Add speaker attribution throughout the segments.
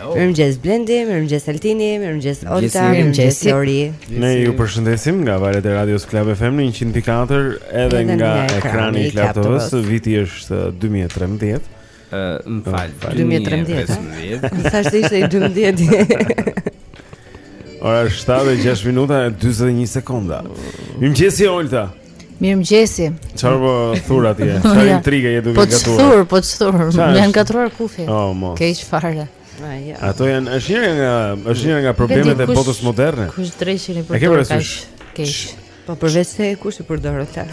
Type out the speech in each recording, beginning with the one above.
Speaker 1: Mirëmëngjes Blendi, mirëmëngjes Altini, mirëmëngjes Olta, mirëmëngjes Lori.
Speaker 2: Ne ju përshëndesim nga valët e radios Club FM në 104 edhe nga ekrani i
Speaker 1: Club
Speaker 2: TV-s. Viti është 2013.
Speaker 3: Ë, më fal,
Speaker 1: 2013. M'u thashë se ishte 2012.
Speaker 2: Ora 7:06 minuta e 41 sekonda. Mirëmëngjes Olta.
Speaker 4: Mirëmëngjesi.
Speaker 2: Çfarë po thur atje? Çfarë intrige je duke gatuar?
Speaker 4: Po thur, po thur. Më janë ngatërruar kufjet.
Speaker 2: Oh, mos.
Speaker 4: Keq fare.
Speaker 1: Ajo.
Speaker 2: Ato janë është një nga është një nga problemet e botës moderne.
Speaker 4: Kush dreqin i përdor kaq? Keq.
Speaker 1: Po përveç se kush i përdor atë?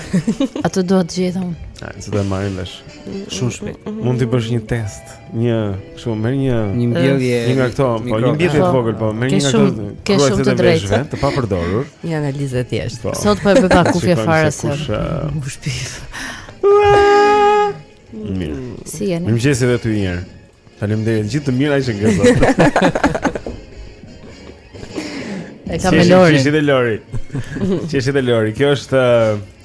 Speaker 4: Atë do të gjeja unë.
Speaker 2: Ai, se do ta marrim vesh.
Speaker 3: Shumë shpejt.
Speaker 2: Mund të bësh një test. Një, kështu, merr një
Speaker 3: një mbjellje,
Speaker 2: një nga këto, po një mbjellje të vogël, po merr një nga këto.
Speaker 4: Ke shumë të drejtë,
Speaker 2: të papërdorur.
Speaker 1: Një analizë e thjeshtë.
Speaker 2: Po.
Speaker 4: Sot po e bëj pa kufje fare
Speaker 2: se. Uh,
Speaker 4: u shpif.
Speaker 2: Mirë.
Speaker 4: Si jeni?
Speaker 2: Mirë jeni vetë një herë. Faleminderit, gjithë të mirat, mëngjes.
Speaker 4: E kam me Lorin.
Speaker 2: Qeshi dhe Lori. Qeshi dhe Lori. Kjo është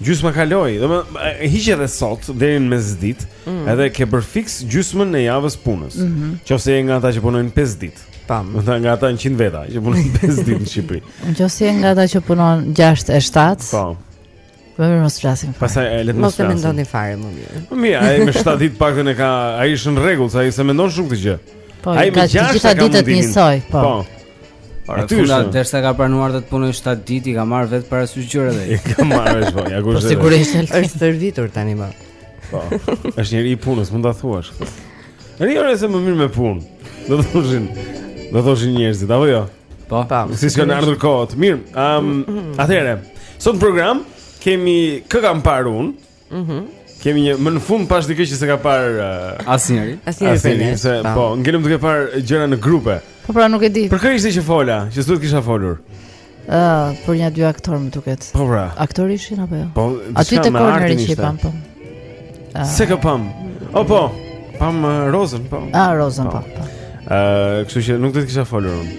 Speaker 2: Gjysma kaloi, domethënë hiq edhe sot deri në mesditë, mm. edhe ke bërë fiks gjysmën e javës së punës. Mm -hmm. Qofse je nga ata që punojnë 5 ditë. Domethënë nga ata 100 veta që punojnë 5 ditë në Shqipëri.
Speaker 4: Qofse je nga ata që punon 6 e 7.
Speaker 2: Po.
Speaker 4: Më mirë mos flasim.
Speaker 2: Pastaj e le të
Speaker 1: mos
Speaker 2: flasim.
Speaker 1: Mos e mendoni fare më mirë.
Speaker 2: Më mirë, ai me 7 ditë të paktën e ka, ai është në rregull, se ai s'e mendon shumë këtë gjë.
Speaker 4: Po,
Speaker 2: ai me 6
Speaker 4: ditë
Speaker 2: të
Speaker 4: njësoj, po.
Speaker 2: Po. Parasysh.
Speaker 3: Derisa ka pranuar të punojë 7 ditë, i ka marrë vetë parasysh gjërat
Speaker 2: e. Ka marrë është vonë,
Speaker 4: apo
Speaker 2: është.
Speaker 4: Sigurisht
Speaker 1: është stërvitur tanimë.
Speaker 2: Po. Është njeri i punës, mund ta thuash këtë. Rri, ore, se më mirë me punë. Do të thoshin. Do të thoshin njerëzit, apo jo?
Speaker 3: Po.
Speaker 1: Po.
Speaker 2: Si ç'kanë ardhur kohët. Mirë. Ehm, um, atëherë, sot në program kemi kë kam parë unë. Mhm. Kemi një më në fund pashë dikë që s'e ka parë uh,
Speaker 3: asnjëri.
Speaker 1: Asnjëri
Speaker 2: prej
Speaker 1: nesh.
Speaker 2: Se po, po ngelëm duke parë gjëra në grupe.
Speaker 4: Po pra nuk e di.
Speaker 2: Për kë ishte që fola, që s'duhet kisha folur.
Speaker 4: Ëh, uh, për nja dy aktorë më duket.
Speaker 2: Po pra.
Speaker 4: Aktorë ishin apo jo?
Speaker 2: Po,
Speaker 4: aty
Speaker 2: te
Speaker 4: korneri që pamë po. Uh,
Speaker 2: Se kë pamë. O po, pamë uh, Rozën po.
Speaker 4: Ah, Rozën po.
Speaker 2: po.
Speaker 4: Ëh, po.
Speaker 2: uh, kështu që nuk duhet të kisha folur unë.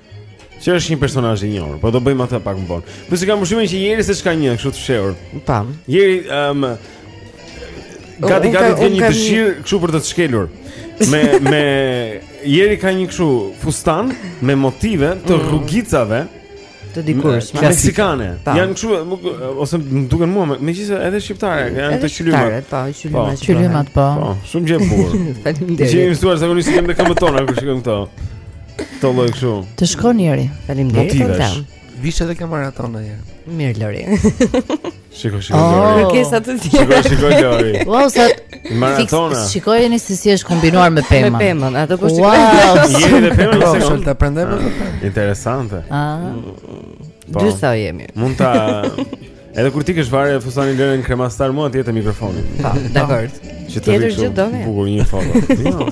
Speaker 2: Që është
Speaker 5: një personazh i njohur, po do bëjmë këtë pak më vonë. Po sikur kam përshtypjen që Jeri seç ka një kështu të fshehur.
Speaker 6: Tam.
Speaker 5: Jeri ëm
Speaker 6: um,
Speaker 5: Gati
Speaker 6: gati
Speaker 5: të një dëshirë kështu për të të shkelur. Me me Jeri ka një kështu fustan me motive të
Speaker 6: mm.
Speaker 5: rrugicave
Speaker 6: të dikurshme
Speaker 5: meksikane. Janë kështu ose më duken mua, megjithëse edhe shqiptare, janë te
Speaker 6: qylymat. Po, qylymat, po.
Speaker 4: qylymat po.
Speaker 5: Po, shumë gjë e bukur.
Speaker 6: Faleminderit.
Speaker 5: Jemi mësuar zakonisht të kemi në këmbët tona kur shikojmë këto. Të lloj kështu.
Speaker 4: Të shkon njëri.
Speaker 6: Faleminderit.
Speaker 5: Motivesh.
Speaker 7: Vish edhe kam maraton ajo.
Speaker 6: Mirë Lori.
Speaker 5: Shikoj shikoj
Speaker 4: oh.
Speaker 5: Lori.
Speaker 6: Kërkesa të tjera.
Speaker 5: Shikoj shikoj Lori.
Speaker 4: Wow, sa
Speaker 5: maratona.
Speaker 4: Shikojeni se si është kombinuar me pemën.
Speaker 6: Me
Speaker 4: pemën,
Speaker 6: atë po
Speaker 4: shikoj.
Speaker 5: Wow, jeni me pemën,
Speaker 7: po
Speaker 5: shkon
Speaker 7: ta prandaj me ah, pemën.
Speaker 5: Interesante.
Speaker 4: Ah.
Speaker 5: Po.
Speaker 6: Dy sa jemi.
Speaker 5: Mund ta Edhe kur ti ke çfarë fustani lënë në kremastar mua atje te mikrofoni.
Speaker 6: Po, dakor. Tjetër gjë doni.
Speaker 5: Bukur një foto. Jo.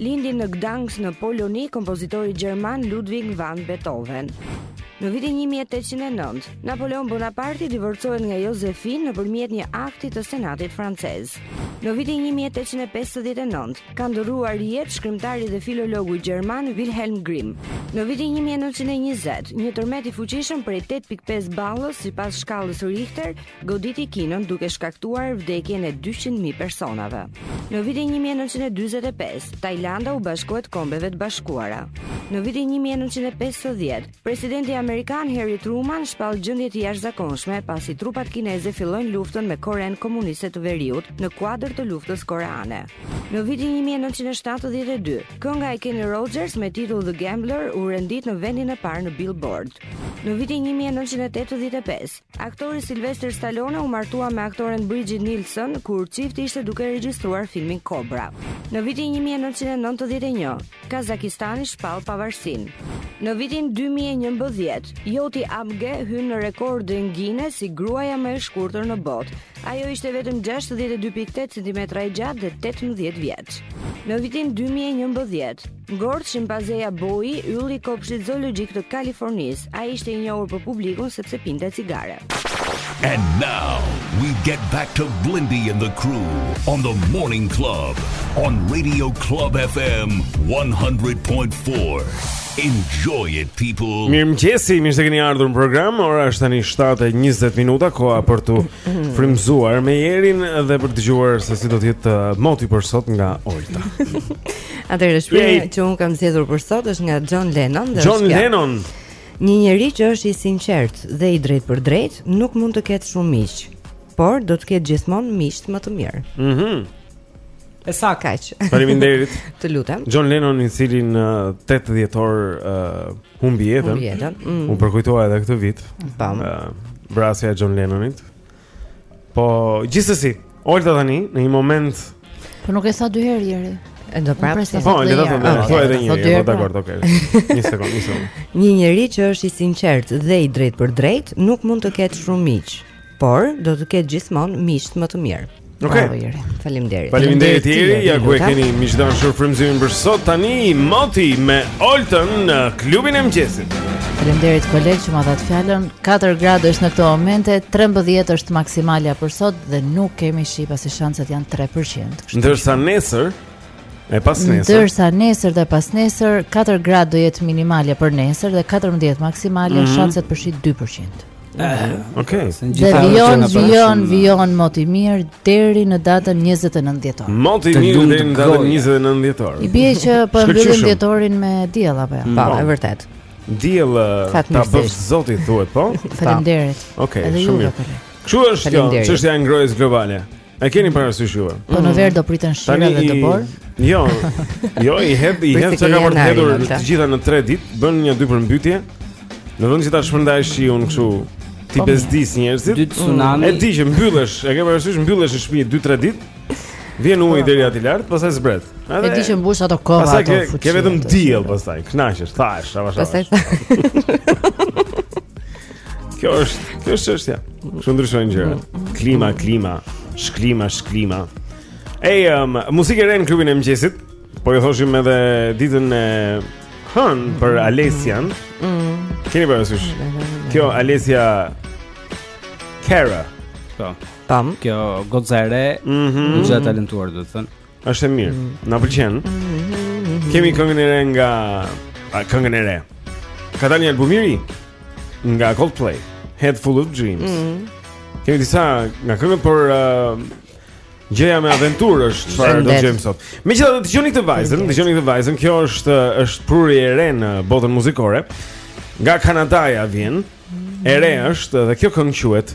Speaker 6: Lindi në Gdansk në Poloni kompozitori gjerman Ludwig van Beethoven. Në vitin 1809, Napoleon Bonaparte divorcohet nga Josephine nëpërmjet një akti të Senatit francez. Në vitin 1859, ka ndërruar jetë shkrimtari dhe filologu gjerman Wilhelm Grimm. Në vitin 1920, një tërmet i fuqishëm prej 8.5 ballës sipas shkallës Richter goditi Kinën duke shkaktuar vdekjen e 200.000 personave. Në vitin 1945, Tajlanda u bashkohet Kombeve të Bashkuara. Në vitin 1950, presidenti amerikan Harry Truman shpall gjendje të jashtëzakonshme pasi trupat kineze fillojnë luftën me Korenë Komuniste të Veriut në kuadër të luftës koreane. Në vitin 1972, kënga e Kenny Rogers me titull The Gambler u rendit në vendin e parë në Billboard. Në vitin 1985, Aktori Sylvester Stallone u martua me aktoren Brigitte Nielsen kur çifti ishte duke regjistruar filmin Cobra. Në vitin 1991, Kazakistani shpall pavarësinë. Në vitin 2011, Jyoti Amge hyn në rekordin Guinness si gruaja më e shkurtër në botë. Ajo ishte vetëm 62.8 cm e gjatë dhe 18 vjeç. Në vitin 2011, Ngordh shimpanzeja Boi, ylli i kopshtit zoologjik të Kalifornisë. Ai ishte i njohur për publikun sepse pinte cigare.
Speaker 1: And now we get back to Blendi and the crew on the Morning Club on Radio Club FM 100.4. Enjoy it people.
Speaker 2: Mirëmëngjesi, mirë se keni ardhur në program. Ora është tani 7:20 minuta, koha për t'u frymëzuar me Jerin dhe për të dëgjuar se si do të jetë uh, moti për sot nga Olta.
Speaker 6: Atëherë
Speaker 2: shprehja
Speaker 6: që unë kam zgjedhur për sot është nga John Lennon.
Speaker 2: John Lennon.
Speaker 6: Një njeri që është i sinqertë dhe i drejtpërdrejtë nuk mund të ketë shumë miq, por do të ketë gjithmonë miqtë më të mirë.
Speaker 2: Mhm.
Speaker 3: Mm e sa
Speaker 6: kaq.
Speaker 2: Faleminderit.
Speaker 6: të lutem.
Speaker 2: John Lennon i cili në 8 dhjetor uh, humbi jetën.
Speaker 6: Humbi jetën. Mm.
Speaker 2: U përkujtua edhe këtë vit.
Speaker 6: Po.
Speaker 2: Uh, vrasja e John Lennonit. Po, gjithsesi, Olta tani në një moment
Speaker 4: Po nuk e tha dy herë Ieri.
Speaker 6: E do
Speaker 4: prapë.
Speaker 2: Po, le ta them, po edhe një herë, po dakord, okay. Një sekond, një sekond.
Speaker 6: Një njeri që është i sinqertë dhe i drejtpërdrejtë, nuk mund të ketë shumë miq, por do të ketë gjithmonë miqtë më të mirë.
Speaker 2: Okej.
Speaker 6: Okay. Faleminderit.
Speaker 2: Faleminderit Ieri, ja ku e keni miq të dashur frymëzimin për sot. Tani moti me Oltën në klubin e mëngjesit.
Speaker 4: Faleminderit koleg që ma dhe fjalën. 4 gradë është në këto momente, 13 është maksimalja për sot dhe nuk kemi shi pasi shanset janë 3%.
Speaker 2: Ndërsa nesër, e pasnesër.
Speaker 4: Ndërsa nesër dhe pasnesër, 4 gradë do jetë minimalja për nesër dhe 14 maksimalja,
Speaker 2: mm -hmm.
Speaker 4: shanset për shi 2%.
Speaker 2: Uh, ok.
Speaker 4: Dhe vijon, vijon, vijon mot i mirë deri në datën 29 dhjetor.
Speaker 2: Mot
Speaker 3: i
Speaker 2: mirë deri në datën 29 dhjetor.
Speaker 4: I bie që po mbyllim dhjetorin me diell apo jo?
Speaker 6: Mm.
Speaker 2: Po,
Speaker 6: e vërtetë.
Speaker 2: Diell ta bëjë zoti thuhet po.
Speaker 4: Faleminderit.
Speaker 2: Okej,
Speaker 4: okay,
Speaker 2: shumë mirë. Kjo është kjo, çështja e ngrohjes globale. E keni parasysh ju?
Speaker 4: Po në mm. verë do priten shira dhe dëborë?
Speaker 2: Jo. Jo, i hedh i hedh ç'ka për të hedhur të gjitha në 3 ditë, bën një dy përmbytje. Në vend që ta shpërndajë shiun kështu ti
Speaker 4: po,
Speaker 2: bezdis njerëzit.
Speaker 3: Dy tsunami.
Speaker 2: E di që mbyllesh, e ke parasysh mbyllesh në shtëpi 2-3 ditë. Vjen uji deri aty lart, pastaj zbret.
Speaker 4: Edhe e di që mbush ato kova ato. Pastaj
Speaker 2: ke vetëm diell pastaj, kënaqesh, thash, avash.
Speaker 6: Pastaj.
Speaker 2: Kjo është, kjo është çështja. Shumë ndryshojnë gjërat. Mm, mm, klima, mm. klima, shklima, shklima. Ej, um, muzikë e re në klubin e mëngjesit. Po ju thoshim edhe ditën e hënë për Alesian. Mm. Keni parasysh? Kjo Alessia Cara.
Speaker 3: Po.
Speaker 6: Tam.
Speaker 3: Kjo goca e re,
Speaker 2: mhm.
Speaker 3: goca e talentuar do të thënë.
Speaker 2: Është e mirë. Mhm. Na pëlqen. Mhm. Kemi këngën e re nga a këngën e re. Ka dalë një album i ri
Speaker 8: nga Coldplay, Head Full of Dreams. Kemi disa nga këngët por uh, Gjëja me aventurë është çfarë do të gjejmë sot. Megjithatë dëgjoni këtë vajzën, dëgjoni këtë vajzën, kjo është është prurje e re në botën muzikore. Nga Kanadaja vjen. E re është dhe kjo këngë quhet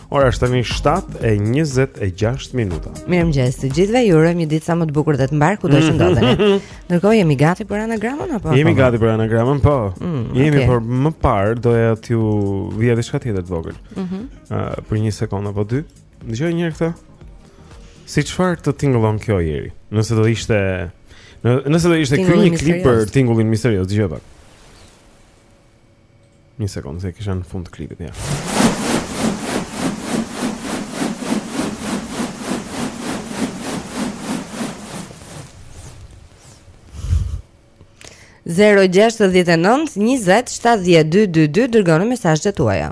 Speaker 8: Ora është tani 7:26 minuta.
Speaker 6: Mirëmëngjes të gjithëve. Ju uroj një ditë sa më të bukur dhe të mbarë kudo të mhm. ndodheni. Ndërkohë jemi gati për anagramën apo?
Speaker 8: Jemi gati për anagramën, po.
Speaker 6: Mm,
Speaker 8: jemi
Speaker 6: okay.
Speaker 8: por më parë doja t'ju vija diçka tjetër të vogël.
Speaker 6: Ëh.
Speaker 8: Mm uh, për një sekond apo dy. Dëgjoj një herë këtë. Si çfarë të tingëllon kjo Ieri? Nëse do ishte nëse do ishte ky një klip për tingullin misterioz, dëgjoje pak. Një sekond se e kisha në fund të klipit ja.
Speaker 6: Zero gjashtëdhjetë e nëntë, njëzet, shtatëdhjetë, dy, dy, dy, dërgoni mesazhet tuaja.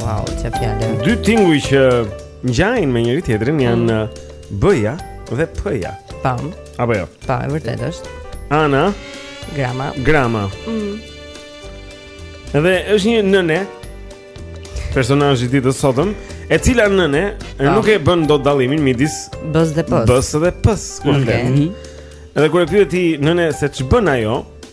Speaker 6: Wow, çfarë fjalë.
Speaker 8: Dy tinguj që ngjajnë me njëri-tjetrin janë mm. B-ja dhe P-ja.
Speaker 6: Pam.
Speaker 8: Apo jo.
Speaker 6: Po, e vërtetë është.
Speaker 8: Anagrama.
Speaker 6: Grama. Mm.
Speaker 8: Dhe është një nëne personazh i ditës sotëm,
Speaker 9: e cila nëne
Speaker 6: pa.
Speaker 9: nuk e bën dot dallimin midis
Speaker 6: B-së dhe P-së.
Speaker 9: B-së dhe P-së. Kur
Speaker 3: okay.
Speaker 9: Dhe kur e pyet ti nënën se ç'bën ajo,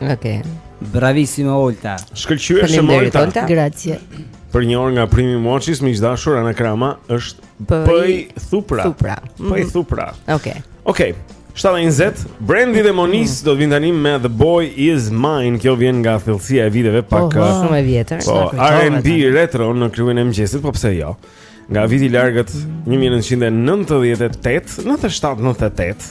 Speaker 9: Okej.
Speaker 6: Okay.
Speaker 3: Bravissima Olta.
Speaker 6: Shkëlqyeshëm
Speaker 9: Olta.
Speaker 6: Olta.
Speaker 4: Grazie.
Speaker 9: Për një orë nga primi Mochis, miq të dashur, anagrama është Pëj Thupra.
Speaker 6: Thupra.
Speaker 9: Mhm. Pëj Thupra.
Speaker 6: Okej.
Speaker 9: Okej. 7:20 Brandy dhe Monica mhm. do të vinë tani me The Boy Is Mine. Kjo vjen nga thellësia e viteve po,
Speaker 4: pak
Speaker 9: po,
Speaker 6: shumë e vjetër.
Speaker 9: Po, R&B retro në klubin e mëngjesit, po pse jo? Nga viti i largët 1998, 97, 98.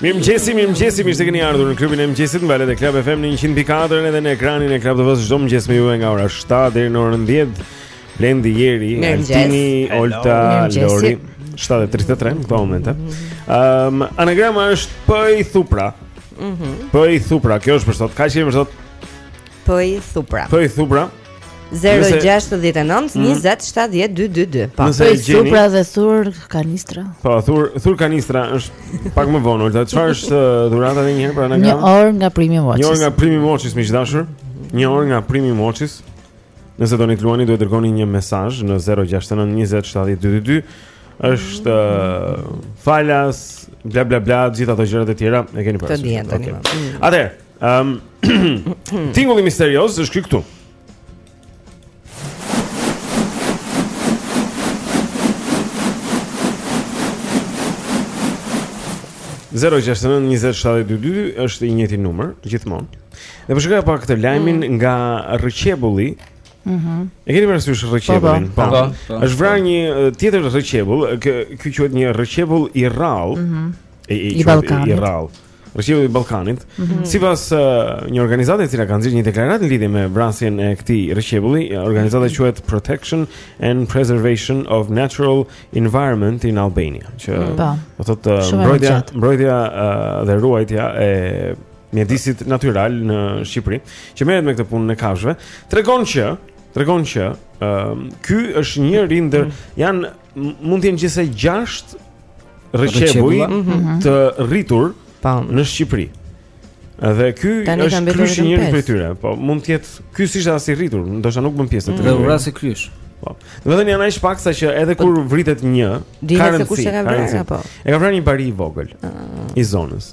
Speaker 2: Mirëmëngjesi, mirëmëngjesi,
Speaker 9: mirë se keni ardhur në klubin e mëngjesit në valët e Club FM në 100.4 edhe në ekranin e Club TV-së çdo mëngjes me juve nga ora 7 deri në orën 10 Blendi Jeri, Altini, Olta, Lori
Speaker 2: 7.33 në këto momente um, Anagrama është Pëj Thupra
Speaker 1: mm
Speaker 2: -hmm. Pëj Thupra, kjo është për sot, kaq kemi për sot?
Speaker 1: Pëj Thupra
Speaker 2: Pëj Thupra
Speaker 1: 069-20-70-222 Po,
Speaker 2: pëj
Speaker 4: thupra dhe thur kanistra
Speaker 2: Po, thur, thur kanistra është pak më vonë Olta, çfarë është uh, dhurata edhe njëherë pra në
Speaker 4: Një orë nga primi moqis
Speaker 2: Një orë nga primi moqis, miq të dashur Një orë nga primi moqis Nëse doni të luani, duhet të dërgoni një mesazh Në 069-20-70-222 është uh, falas, bla bla bla, gjitha ato gjërat e tjera E keni
Speaker 1: përës
Speaker 2: Të
Speaker 1: dhjetë, okay.
Speaker 2: të
Speaker 1: një
Speaker 2: Ehm, um, tingulli misterioz është ky këtu. Zero gjashtë nëntë njëzet shtatëdhjetë dy dy dy është i njëjti numër, gjithmonë Dhe po shikoja pak këtë lajmin mm. nga rrëqebulli
Speaker 4: Mhm.
Speaker 2: E keni parasysh rrëqebullin?
Speaker 4: Po.
Speaker 3: po, po, po.
Speaker 2: Është vrarë një tjetër rrëqebull, ky ky quhet një rrëqebull i rrallë.
Speaker 4: Mhm.
Speaker 2: I
Speaker 4: Ballkanit.
Speaker 2: I rrallë. Rrëqebulli i Ballkanit,
Speaker 4: mm -hmm.
Speaker 2: sipas uh, një organizate e cila ka nxjerrë një deklaratë në lidhje me vrasjen e këtij rrëqebulli, organizata mhm. quhet Protection and Preservation of Natural Environment in Albania, që mhm.
Speaker 4: po.
Speaker 2: do mm. thotë uh, mbrojtja, mbrojtja uh, dhe ruajtja e mjedisit natyral në Shqipëri, që merret me këtë punën e kafshëve, tregon që tregon që uh, ky është njëri ndër mm. janë mund të jenë gjithsej 6 rrëqebuj
Speaker 1: mm-hmm.
Speaker 2: të rritur
Speaker 1: po,
Speaker 2: në Shqipëri. Dhe ky është këlysh
Speaker 1: i
Speaker 2: njëri prej tyre, po mund të jetë ky s'është as i rritur, ndoshta nuk bën pjesë
Speaker 3: te
Speaker 2: tyre.
Speaker 3: Mm. Dhe vrasin këlysh.
Speaker 2: Po. Do të thënë janë aq pak sa që edhe po, kur vritet një, ka rëndësi.
Speaker 1: Dihet se kush e ka vrarë apo.
Speaker 2: E ka vrarë një bari i vogël
Speaker 3: ah. i
Speaker 2: zonës.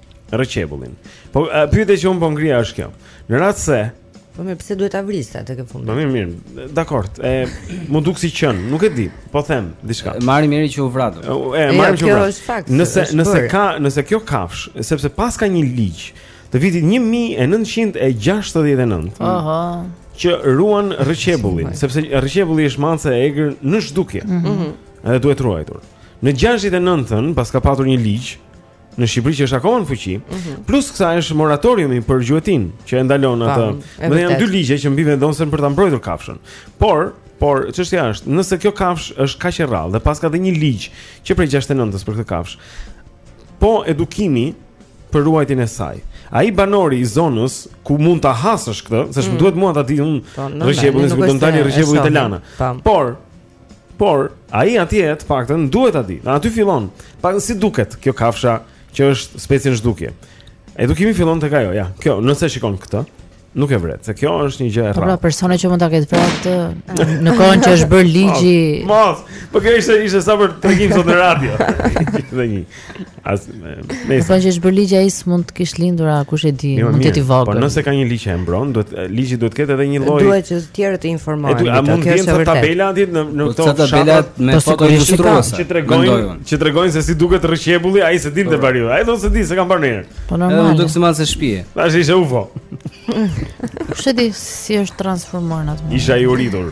Speaker 2: Rëqebullin. Po pyetja që unë po ngrija është kjo. Në rast se
Speaker 1: Po mirë, pse duhet ta vriste atë në
Speaker 2: fund
Speaker 1: fundit?
Speaker 2: Po mirë, mirë. Dakord. E m'u duk si qen, nuk e di. Po them diçka.
Speaker 3: Marrim mirë që u vrat.
Speaker 2: E marrim që
Speaker 1: u vrat.
Speaker 2: Nëse nëse ka, nëse kjo kafshë, sepse paska një ligj të vitit 1969.
Speaker 4: Aha.
Speaker 2: Që ruan rrëqebullin, sepse rrëqebulli është macja e egër në zhdukje.
Speaker 4: Mhm.
Speaker 2: Edhe duhet ruajtur. Në 69-ën, paska patur një ligj në Shqipëri që është akoma në fuqi.
Speaker 1: Mm-hmm.
Speaker 2: Plus kësaj është moratoriumi për gjuetinë që e ndalon atë. Dhe janë dy ligje që mbivendosen për ta mbrojtur kafshën. Por, por çështja është, nëse kjo kafshë është kaq e rrallë dhe paska dhe një ligj që prej 69-s për këtë kafshë. Po edukimi për ruajtjen e saj. Ai banori i zonës ku mund ta hasësh këtë, se s'më
Speaker 1: mm.
Speaker 2: duhet mua ta di unë
Speaker 1: po,
Speaker 2: rrëqebullin, s'më do të dali
Speaker 1: rrëqebulli
Speaker 2: në
Speaker 1: Tiranë.
Speaker 2: Por Por ai atje të paktën duhet ta di. Në aty fillon. Të paktën si duket kjo kafsha që është specie në zhdukje. Edukimi fillon tek ajo, ja. Kjo, nëse shikon këtë, nuk e vret, se kjo është një gjë e rrallë.
Speaker 4: Po pra personi që mund ta ketë vrarë këtë në kohën që është bërë ligji.
Speaker 2: Mos, po kjo ishte ishte sa për tregim sot në radio. Dhe një. As nëse
Speaker 4: po që është bërë ligji ai s'mund të kish lindur a kush e di,
Speaker 2: jo,
Speaker 4: mund të jetë i
Speaker 2: vogël. Po nëse ka një ligj që e mbron, duhet ligji duhet të ketë edhe një lloj.
Speaker 1: Duhet që të tjerët të informohen.
Speaker 2: Kjo është e vërtetë. A mund të jetë tabela aty në në
Speaker 3: po,
Speaker 2: këto
Speaker 3: tabelat me
Speaker 4: po,
Speaker 3: foto ilustruese
Speaker 2: që tregojnë që tregojnë se si duket rrëqebulli, ai s'e dinte po. bariu. Ai thonë s'e di se kanë bërë mirë.
Speaker 4: Po normal.
Speaker 3: Edhe duhet
Speaker 4: të
Speaker 3: marrë se shtëpi.
Speaker 2: Tash ishte UFO.
Speaker 4: Kush e di si është transformuar në atë?
Speaker 2: Isha i uritur.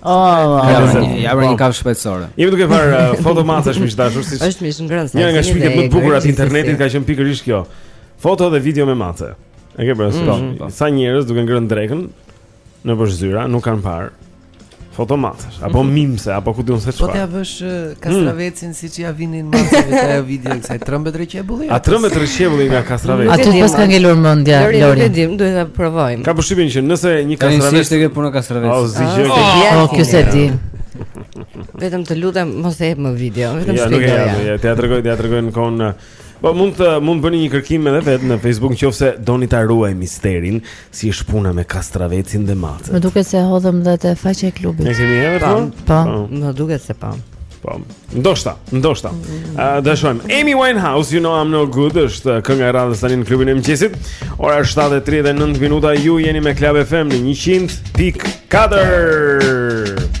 Speaker 4: Oh,
Speaker 3: ja
Speaker 10: vjen
Speaker 3: një, ja
Speaker 10: vjen
Speaker 3: një kafshë shtëpiake.
Speaker 10: Jemi duke parë uh, foto macesh miq të dashur se
Speaker 6: është mishngrënëse.
Speaker 10: Një nga shpikjet më të bukura të internetit ka qenë pikërisht kjo. Foto dhe video me mace. E ke parasysh?
Speaker 3: Mm, po, po.
Speaker 10: Sa njerëz duke ngrënë drekën nëpër zyra, nuk kanë parë foto macesh apo mm-hmm. mimse apo ku di unë se çfarë.
Speaker 7: Po t'ia
Speaker 10: bësh
Speaker 7: uh, kastravec Sin siç ia vinin maceve te ajo video kësaj trembet rrëqebulli.
Speaker 10: A trembet rrëqebulli nga kastraveci?
Speaker 4: Aty të paska ngelur mendja
Speaker 6: Lori?
Speaker 4: Lori,
Speaker 6: s'e dimë, duhet ta provojmë.
Speaker 10: Kam përshtypjen që nëse një kastravec.
Speaker 3: Ai ishte punë kastravec.
Speaker 10: Oh, zi gjë.
Speaker 4: Oh, kjo s'e di.
Speaker 6: Vetëm të lutem mos e jep më video, vetëm
Speaker 10: shpjegoje. Jo, nuk e
Speaker 6: jap,
Speaker 10: ja, t'ia tregoj, t'ia tregoj në kon Po mund të mund bëni një kërkim edhe vetë në Facebook nëse doni ta ruaj misterin si është puna me kastravecin dhe macet.
Speaker 4: Më duket se e hodhëm dhe te faqja e klubit.
Speaker 10: Ne kemi edhe
Speaker 6: po.
Speaker 10: Po,
Speaker 4: po.
Speaker 6: më duket se po.
Speaker 10: Po. Ndoshta, ndoshta. Ëh, do shohim. Amy Winehouse, you know I'm no good, është kënga e radhës tani në klubin e mëngjesit. Ora është 7:39 minuta. Ju jeni me Club FM në 100.4.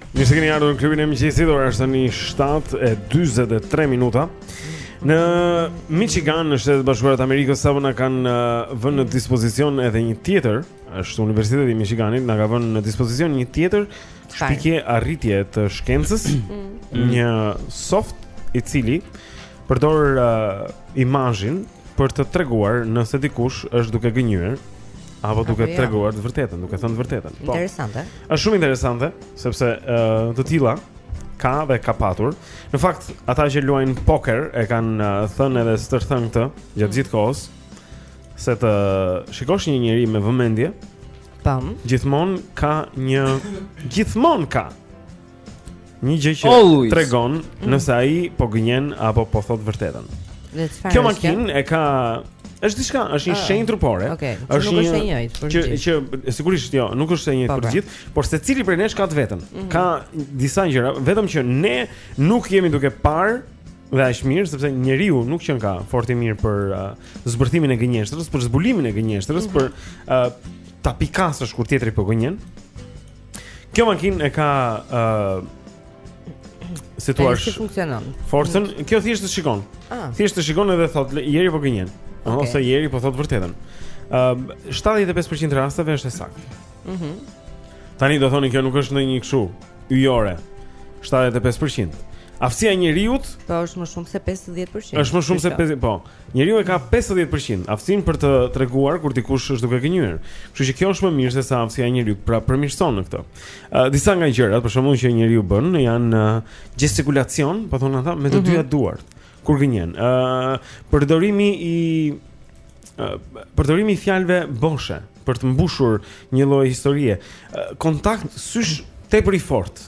Speaker 2: Mirë se keni ardhur në klubin e mëngjesit. Ora është tani 7:43 minuta. Në Michigan, në Shtetet e Bashkuara të Amerikës, sapo na kanë uh, vënë në dispozicion edhe një tjetër, është Universiteti i Michiganit, na ka vënë në dispozicion një tjetër shpikje arritje të shkencës, mm. një soft i cili përdor uh, imazhin për të treguar nëse dikush është duke gënjyer apo duke
Speaker 1: jo.
Speaker 2: treguar të vërtetën, duke thënë të vërtetën. Po.
Speaker 1: Interesante.
Speaker 2: Është shumë interesante sepse ë uh, të tilla ka dhe ka patur. Në fakt, ata që luajnë poker e kanë uh, thënë edhe stërthënë këtë gjatë mm. gjithë kohës se të shikosh një njeri me vëmendje.
Speaker 1: Pam.
Speaker 2: Gjithmonë ka një gjithmonë ka Një gjë që
Speaker 3: Always.
Speaker 2: tregon mm. nëse ai po gënjen apo po thotë
Speaker 1: të vërtetën.
Speaker 2: Kjo makinë e ka është diçka, është një
Speaker 1: uh,
Speaker 2: shenjë trupore.
Speaker 1: Okay, është nuk është e njëjtë për
Speaker 2: të
Speaker 1: gjithë.
Speaker 2: Që që sigurisht jo, nuk është e njëjtë
Speaker 1: po,
Speaker 2: për
Speaker 1: pra.
Speaker 2: gjithë, por secili prej nesh ka të vetën.
Speaker 1: Mm -hmm.
Speaker 2: Ka disa gjëra, vetëm që ne nuk jemi duke parë dhe aq mirë sepse njeriu nuk qenka fort i mirë për uh, zbërthimin e gënjeshtrës, për zbulimin e gënjeshtrës,
Speaker 1: mm -hmm.
Speaker 2: për uh, ta pikasur kur tjetri po gënjen. Kjo makinë e ka ë uh, si thua?
Speaker 1: Si funksionon?
Speaker 2: Forcën, mm. kjo thjesht të shikon.
Speaker 1: Ah.
Speaker 2: Thjesht të shikon edhe thotë Ieri po gënjen.
Speaker 1: Okay.
Speaker 2: Ose Ieri po thotë të vërtetën. Ë um, 75% e rasteve është e saktë.
Speaker 1: Mhm.
Speaker 2: Mm Tani do thoni kjo nuk është ndonjë kështu yjore. 75%. Aftësia e njeriu
Speaker 1: po është më shumë se 50%.
Speaker 2: Është më shumë se 50, po. Njeriu e ka pesëdhjetë për qind aftësinë për të treguar kur dikush është duke gënjyer. Kështu që kjo është më mirë se sa aftësia e njeriut, pra përmirëson në këtë. Ë disa nga gjërat, për shembull, që njeriu bën janë gestikulacion, po thonë ata, me të mhm. dyja duart kur gënjen. Ë përdorimi i përdorimi i fjalëve boshe për të mbushur një lloj historie. Kontakt sysh tepër i fortë.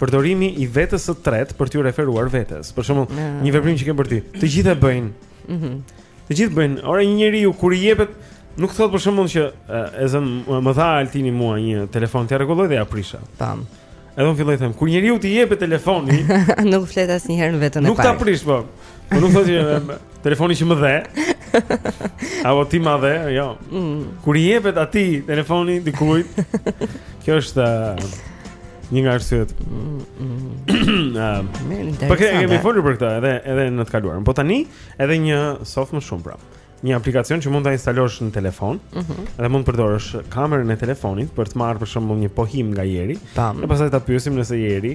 Speaker 2: Përdorimi i vetës së tretë për t'iu referuar vetes. Për shembull,
Speaker 1: ah.
Speaker 2: një veprim që ke bërë ti, të gjithë e bëjnë.
Speaker 1: Mhm.
Speaker 2: Të gjithë bëjnë. Ora një njeriu kur i jepet Nuk thotë për shembull që e zëm më dha Altini mua një telefon ta rregulloj dhe ia prisha.
Speaker 1: Tam.
Speaker 2: Edhe unë filloj them, kur njeriut i jepet telefoni,
Speaker 1: nuk flet asnjëherë në vetën e parë.
Speaker 2: Nuk ta prish po. Po nuk thotë Telefoni që më dhe. Apo ti më dhe, jo.
Speaker 1: Mm.
Speaker 2: Kur i jepet atij telefoni dikujt, kjo është uh, një nga arsyet. Mm,
Speaker 1: mm.
Speaker 2: uh, po kemi folur për këtë edhe edhe në të kaluarën. Po tani edhe një soft më shumë pra. Një aplikacion që mund ta instalosh në telefon,
Speaker 1: mm -hmm.
Speaker 2: dhe mund të përdorësh kamerën e telefonit për të marrë për shembull një pohim nga Jeri, dhe pastaj ta pyesim nëse Jeri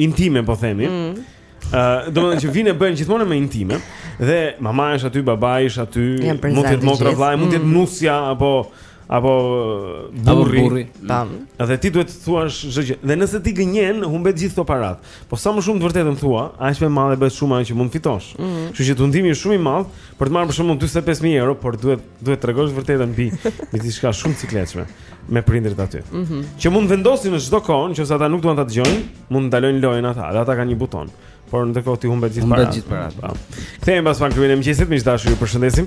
Speaker 2: intime po themi. Ëh, mm. uh, domethënë që vijnë e bëhen gjithmonë më intime dhe mamaja është aty, babai është aty, mund të jetë motra vllai, mund të jetë
Speaker 1: mm.
Speaker 2: nusja apo apo burri.
Speaker 3: burri.
Speaker 1: Tamam.
Speaker 2: Dhe ti duhet të thuash çdo gjë. Dhe nëse ti gënjen, humbet gjithë këto parat. Po sa më shumë të vërtetën thua, aq më e madhe bëhet shuma që mund të fitosh.
Speaker 1: Mm.
Speaker 2: Kështu mm. që tundimi është shumë i madh për të marrë për shembull 45000 euro, por duhet Duhet të tregosh vërtetën mbi mbi diçka shumë të sikletshme me prindërit aty.
Speaker 1: Mm -hmm.
Speaker 2: Që mund vendosin në çdo kohë, nëse ata nuk duan ta dëgjojnë, mund ndalojnë lojën ata, dhe ata kanë një buton. Por ndërkohë ti humbet gjithë
Speaker 3: paratë.
Speaker 2: Humbet
Speaker 3: gjithë paratë.
Speaker 2: Po. Kthehemi pas pak te Klubi i Mëngjesit, miq dashur, ju përshëndesim.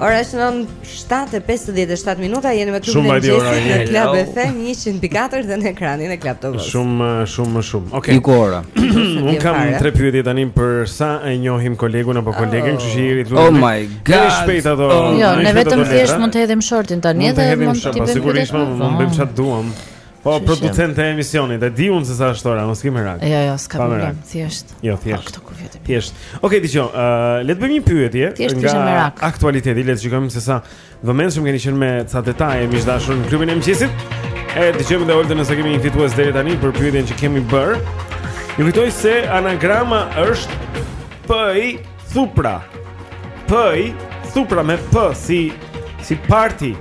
Speaker 1: Ora është në 7:57 minuta jeni me Klubin e Mëngjesit në Club FM 104 dhe në ekranin e Club TV.
Speaker 2: Shumë shumë më shumë. Okej.
Speaker 3: Okay. Ikora.
Speaker 2: Un kam tre pyetje tani për sa e njohim kolegun apo kolegen, oh. kështu që Jeri.
Speaker 3: Oh my God.
Speaker 2: Shpejt ato.
Speaker 4: Jo, ne vetëm thjesht mund të hedhim shortin tani dhe mund
Speaker 2: të
Speaker 4: bëjmë.
Speaker 2: Sigurisht
Speaker 4: po,
Speaker 2: mund të bëjmë çfarë duam. Po producente e emisionit, e di un se sa është ora, mos kemi rak.
Speaker 4: Jo, jo, s'ka problem, thjesht.
Speaker 2: Jo, thjesht.
Speaker 4: Këto kur vjetë.
Speaker 2: Thjesht. Okej, dëgjoj, uh, le të bëjmë një pyetje
Speaker 4: thjesht,
Speaker 2: nga aktualiteti, le të shikojmë se sa të vëmendshëm keni qenë me ca detaje miq dashur në Klubin e Mëngjesit. E dëgjojmë edhe Oltën nëse kemi një fitues deri tani për pyetjen që kemi bër. Ju kujtoj se anagrama është PI Thupra. PI, thupra me p si si parti.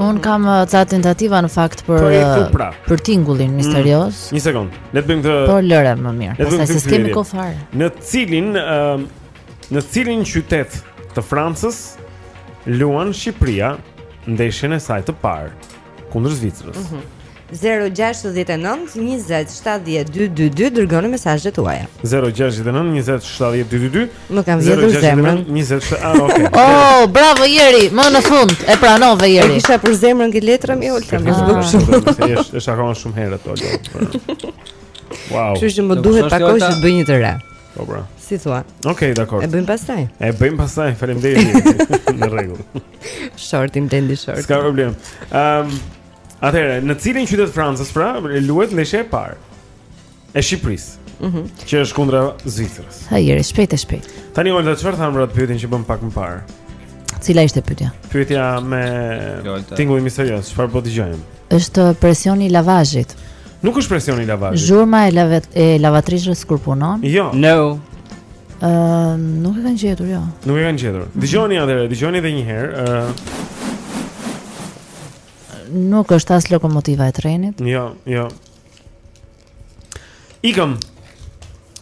Speaker 4: Un kam uh, ca tentativa në fakt për uh, për tingullin misterioz. Mm.
Speaker 2: Një sekond. Le të bëjmë këtë.
Speaker 4: Po lëre më mirë. Pastaj s'e
Speaker 2: kemi
Speaker 4: kohë fare.
Speaker 2: Në cilin ë uh, në cilin qytet të Francës luan Shqipëria ndeshjen e saj të parë? kundër Zvicrës.
Speaker 1: Mm -hmm. 0-6-9-20-70-222 Dërgoni mesazhet tuaja
Speaker 2: 0-6-9-20-70-222
Speaker 1: Më kanë vjedhur zemrën
Speaker 2: 0 6 9 ah, okay.
Speaker 4: oh, bravo jeri, më në fund E pranove jeri E
Speaker 1: kisha për zemrën këtë letra mi
Speaker 4: ullë
Speaker 1: Këtë kisha
Speaker 2: për shumë E shakon shumë herët të uaja Wow
Speaker 1: Kështë që më duhet
Speaker 3: pakoj
Speaker 1: që të bëj një të re
Speaker 2: Po bra
Speaker 1: Si thua
Speaker 2: Ok, dakord
Speaker 1: E bëjmë pasaj
Speaker 2: E bëjmë pasaj, faleminderit Në rregull
Speaker 1: Shortin Blendi Short.
Speaker 2: S'ka problem. Ehm, um, atëherë, në cilin qytet të Francës pra luhet ndeshja e parë e Shqipërisë?
Speaker 1: Mhm.
Speaker 2: Mm që është kundër Zvicrës.
Speaker 4: Jeri, shpejt e shpejt.
Speaker 2: Tani unë do të çfarë thamë rreth pyetjen që bëmë pak më parë.
Speaker 4: Cila ishte pyetja?
Speaker 2: Pyetja me tingullin misterioz, çfarë po dëgjojmë?
Speaker 4: Është presioni i lavazhit.
Speaker 2: Nuk është presioni i lavazhit.
Speaker 4: Zhurma e lavet e lavatriçes kur punon?
Speaker 2: Jo.
Speaker 3: No.
Speaker 4: Ëh, uh, nuk e kanë gjetur, jo.
Speaker 2: Nuk e kanë gjetur. Dëgjoni atëherë, dëgjoni edhe një herë. Ëh. Uh...
Speaker 4: Nuk është as lokomotiva e trenit.
Speaker 2: Jo, jo. Ikëm.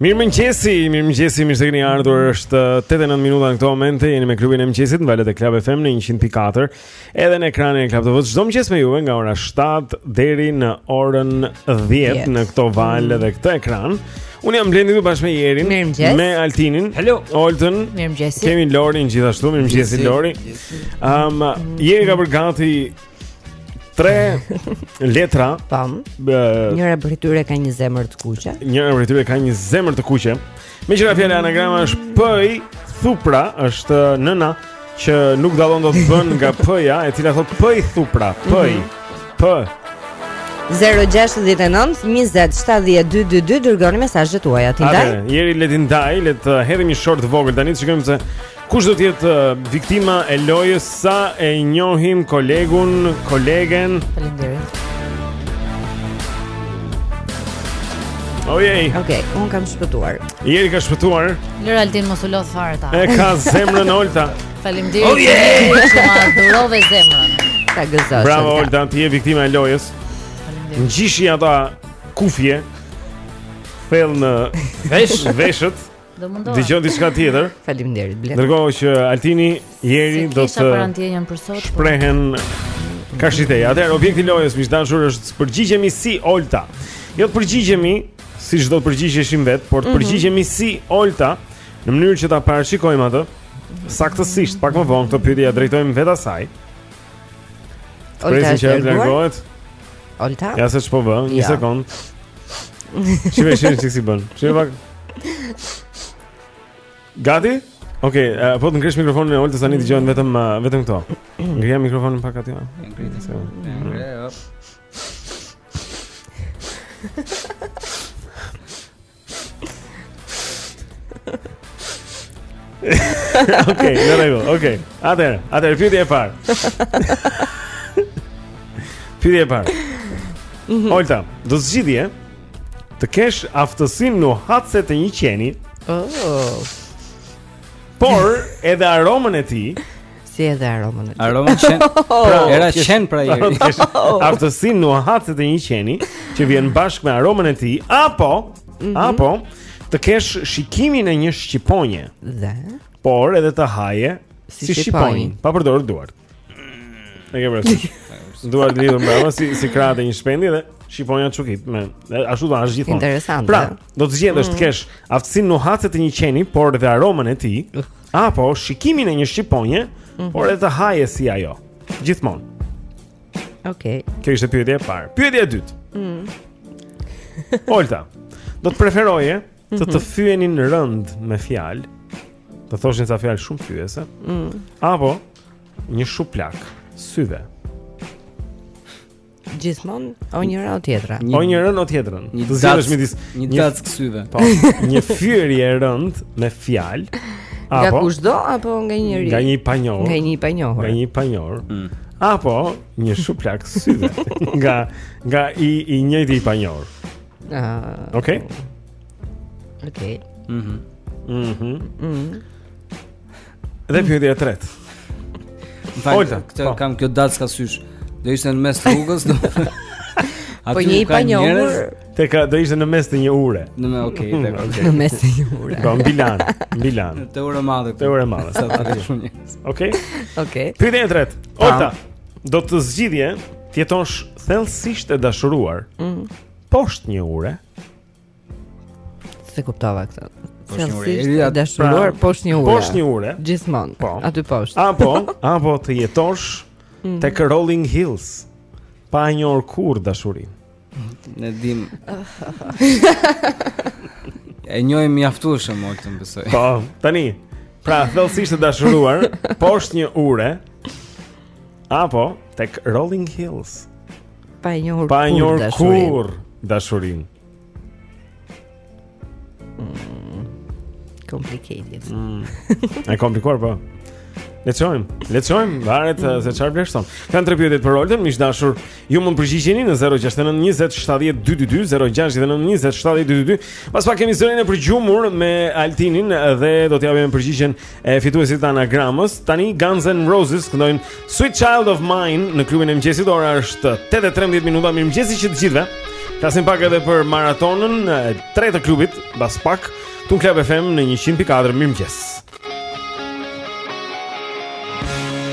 Speaker 11: Mirëmëngjesi, mirëmëngjesi,
Speaker 2: mirë se keni ardhur është 8 e 9 minuta në këto momente Jeni me klubin e mëngjesit në valët e Club FM në 100.4 Edhe në ekranin e Club TV Çdo mëngjes me juve nga ora 7 deri në orën 10
Speaker 6: yes.
Speaker 2: Në këto valë dhe këtë ekran Unë jam Blendi këtu bashkë me jerin
Speaker 4: Mirë më
Speaker 2: Me Altinin Hello Oltën
Speaker 4: Mirëmëngjesi
Speaker 2: Kemi Lorin gjithashtu, mirëmëngjesi Lori um, Jeri ka përgati Tre letra. Tam.
Speaker 6: Njëra prej tyre ka një zemër të kuqe.
Speaker 2: Njëra prej tyre ka një zemër të kuqe. Meqë ra fjala anagrama është pëi thupra, është nëna që nuk dalon dot b-në nga p-ja, e cila thotë pëi thupra, pëi, mhm. pëi.
Speaker 6: 069 20 70 222 dërgoni mesazhet tuaja ti ndaj.
Speaker 2: Atëherë, jeri le të ndaj, le të hedhim një short të vogël tani, të shikojmë se Kush do të jetë viktima e lojës sa e njohim kolegun, kolegen?
Speaker 6: Faleminderit.
Speaker 2: Ojej.
Speaker 6: Oh, Okej, okay, unë kam shpëtuar.
Speaker 2: Jeri ka shpëtuar.
Speaker 4: Lora, Altin mos u lodh fare ta.
Speaker 2: E ka zemrën Olta.
Speaker 4: Faleminderit.
Speaker 2: Ojej. Oh,
Speaker 4: Shumë yeah. durove zemrën.
Speaker 6: Ta gëzosh.
Speaker 2: Bravo
Speaker 6: Olta,
Speaker 2: ti je viktima e lojës. Faleminderit. Ngjishi ata kufje. Thellë në vesh, veshët.
Speaker 4: Do mundohem.
Speaker 2: Dëgjo diçka tjetër.
Speaker 6: Faleminderit Blendi.
Speaker 2: Ndërkohë që Altini Jeri do të
Speaker 4: Sa para ndjenjën për sot. Po.
Speaker 2: Shprehen kashitej. Atëherë objekti i lojës miq të dashur është të përgjigjemi si Olta. Jo të përgjigjemi siç do të përgjigjeshim vetë, por të
Speaker 6: mhm.
Speaker 2: përgjigjemi si Olta në mënyrë që ta parashikojmë atë saktësisht pak më vonë këto pyetje ia drejtojmë vetë asaj.
Speaker 6: Olta është
Speaker 2: e
Speaker 6: dërguar. Olta.
Speaker 2: Ja se ç'po bën, një sekondë. Shihe, shihe çik si bën. Shihe pak. Gati? Ok, uh, po të ngresh mikrofonin e Oltës tani dëgjojnë vetëm uh, vetëm këto. Ngreja mikrofonin pak aty.
Speaker 3: Ngreja. Ngreja.
Speaker 2: Okej, në rregull. Okej. Atëherë, atëherë pyetja e parë. Pyetja e parë.
Speaker 6: Mhm.
Speaker 2: Olta, do të zgjidhje të kesh aftësinë nuhatëse të një qeni.
Speaker 6: Oh.
Speaker 2: Por edhe aromën e tij
Speaker 6: Si edhe aromën e tij
Speaker 3: Aromën qen Pra, era qen pra
Speaker 2: i Aftësinë nuhatëse të një qeni Që vjen bashkë me aromën e tij Apo
Speaker 6: mm -hmm.
Speaker 2: Apo Të kesh shikimin e një shqiponje
Speaker 6: Dhe
Speaker 2: Por edhe të haje
Speaker 6: Si,
Speaker 2: si shqiponje Pa përdorur duart E ke përësi Duart të lidhen bravo Si, si krahët e një shpendi dhe Shqiponja çukit me, Ashtu do hash gjithmonë
Speaker 6: Interesant
Speaker 2: Pra, do të zgjidhje të
Speaker 6: mhm.
Speaker 2: kesh Aftësinë nuhatëse të një qeni Por edhe aromën e tij Apo shikimin e një shqiponje,
Speaker 6: mm -hmm.
Speaker 2: por edhe të haje si ajo. Gjithmonë.
Speaker 6: Okej. Okay.
Speaker 2: Kjo ishte pyetja e parë. Pyetja e dytë.
Speaker 6: Mm.
Speaker 2: Olta, do të preferoje të të
Speaker 6: mhm.
Speaker 2: fyenin rëndë me fjalë, të thoshin ca fjalë shumë fyese,
Speaker 6: mm.
Speaker 2: apo një shuplakë syve.
Speaker 6: Gjithmonë o njëra o tjetra.
Speaker 2: O njërën o tjetrën.
Speaker 3: Do
Speaker 2: të zgjedhësh midis
Speaker 3: një dacke syve.
Speaker 2: Po, një fyerje e rëndë me fjalë. Apo, nga
Speaker 6: kushdo apo nga një njeri?
Speaker 2: Nga një i panjohur.
Speaker 6: Nga një i panjohur.
Speaker 2: Nga një i panjohur. Mm. Apo një shuplakë syve. nga nga i i njëjti i panjohur.
Speaker 6: Ëh.
Speaker 2: Uh, Okej. Okay.
Speaker 6: Okej. Okay.
Speaker 3: Mhm.
Speaker 2: Mm mhm.
Speaker 6: Mm mhm.
Speaker 2: Mm Dhe pyetja e tretë.
Speaker 3: Fal, këtë
Speaker 2: po.
Speaker 3: kam këtë dackë sysh. Do ishte në mes të rrugës, do.
Speaker 6: Po një i panjohur.
Speaker 2: Te ka do ishte në mes të një ure.
Speaker 3: Në me, okay, te
Speaker 2: ka.
Speaker 6: Në mes të një ure.
Speaker 2: Po mbi Lanë, mbi Lanë.
Speaker 3: Te ura e madhe.
Speaker 2: Te ura e madhe,
Speaker 3: sa të shumë një.
Speaker 2: Okej.
Speaker 6: Okej.
Speaker 2: Pyetja e tretë. Olta, do të zgjidhje të jetoje thellësisht e dashuruar.
Speaker 6: Mm.
Speaker 2: Poshtë një ure.
Speaker 6: S'e kuptova këtë.
Speaker 3: Poshtë një ure.
Speaker 6: Pra, Dashuruar poshtë një ure.
Speaker 2: Poshtë një ure.
Speaker 6: Gjithmonë.
Speaker 2: Po.
Speaker 6: Aty poshtë.
Speaker 2: Apo, apo të jetosh
Speaker 6: mm.
Speaker 2: tek Rolling Hills pa njohur kurr dashurinë.
Speaker 3: Ne dim. E njohim mjaftueshëm Oltën besoj.
Speaker 2: Po, tani. Pra, thellësisht e dashuruar, poshtë një ure. Apo tek Rolling Hills.
Speaker 6: Pa e njohur
Speaker 2: pa
Speaker 6: e
Speaker 2: njohur kurrë
Speaker 6: dashurinë.
Speaker 2: Kurrë dashurinë.
Speaker 6: Mm, complicated.
Speaker 2: Mm. e komplikuar po. Le të shojmë, le të shojmë, varet mm. se çfarë vlerëson. Kam tre pyetje për Olden, miq të dashur. Ju mund të përgjigjeni në 069 20 70 222, 069 20 70 222. Pas pak kemi zërin e përgjumur me Altinin dhe do t'ju japim përgjigjen e fituesit të anagramës. Tani Guns N' Roses këndojnë Sweet Child of Mine në klubin e mëngjesit. Ora është 8:13 minuta. Mirëmëngjesi të gjithëve. Flasim pak edhe për maratonën e tretë të klubit, mbas pak këtu në Club FM në 100.4 Mirëmëngjes.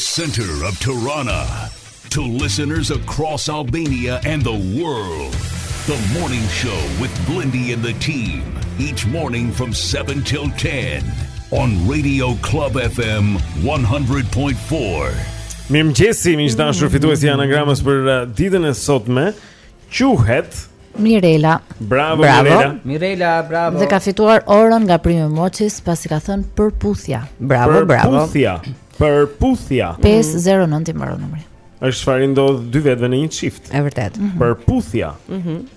Speaker 12: center of Tirana to listeners across Albania and the world. The morning show with Blindy and the team each morning from 7 till 10 on Radio Club FM 100.4.
Speaker 2: Mirëmëngjesi, miq të dashur, fituesi i anagramës për uh, ditën e sotme quhet
Speaker 4: Mirela.
Speaker 2: Bravo,
Speaker 4: bravo.
Speaker 2: Mirela.
Speaker 3: Mirela, bravo.
Speaker 4: Dhe ka fituar orën nga Premium Watches pasi ka thënë përputhja. Bravo, për bravo.
Speaker 2: Përputhja. Përputhja.
Speaker 4: 509 i mbaron numri.
Speaker 2: Është çfarë ndodh dy vetëve në një çift.
Speaker 6: Është vërtet.
Speaker 4: Mm -hmm.
Speaker 2: Përputhja.
Speaker 6: Mhm.
Speaker 2: Mm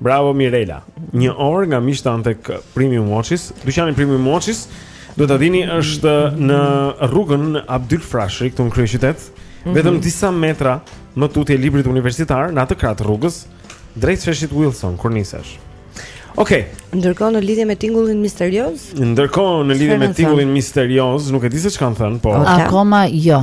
Speaker 2: Bravo Mirela. Një orë nga miqtë tanë tek Premium Watches. Dyqani Premium Watches, duhet ta dini, është në rrugën Abdyl Frashëri këtu në kryeqytet,
Speaker 6: mm -hmm.
Speaker 2: vetëm disa metra më tutje librit universitar në atë krah të rrugës, drejt sheshit Wilson, kur nisesh. Okej. Okay.
Speaker 6: Ndërkohë në lidhje me tingullin misterioz?
Speaker 2: Ndërkohë në lidhje me tingullin misterioz, nuk e di se ç'kanë thënë, po.
Speaker 4: Akoma jo.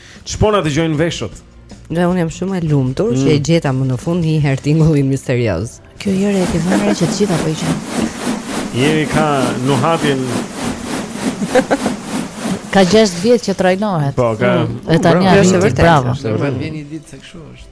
Speaker 2: Ç'po na dëgjojnë veshët?
Speaker 6: Dhe unë jam shumë e lumtur
Speaker 2: mm.
Speaker 6: që e mm. gjeta më në fund një herë tingullin misterioz.
Speaker 4: Kjo Jeri e ke vënë re që të gjitha po i gjen.
Speaker 2: Jeri ka nuhatjen.
Speaker 4: ka 6 vjet që trajnohet.
Speaker 2: Po, ka. Mm.
Speaker 4: E tani
Speaker 6: është vërtet.
Speaker 4: Bravo.
Speaker 6: Është vërtet.
Speaker 7: Vjen një ditë se kështu është.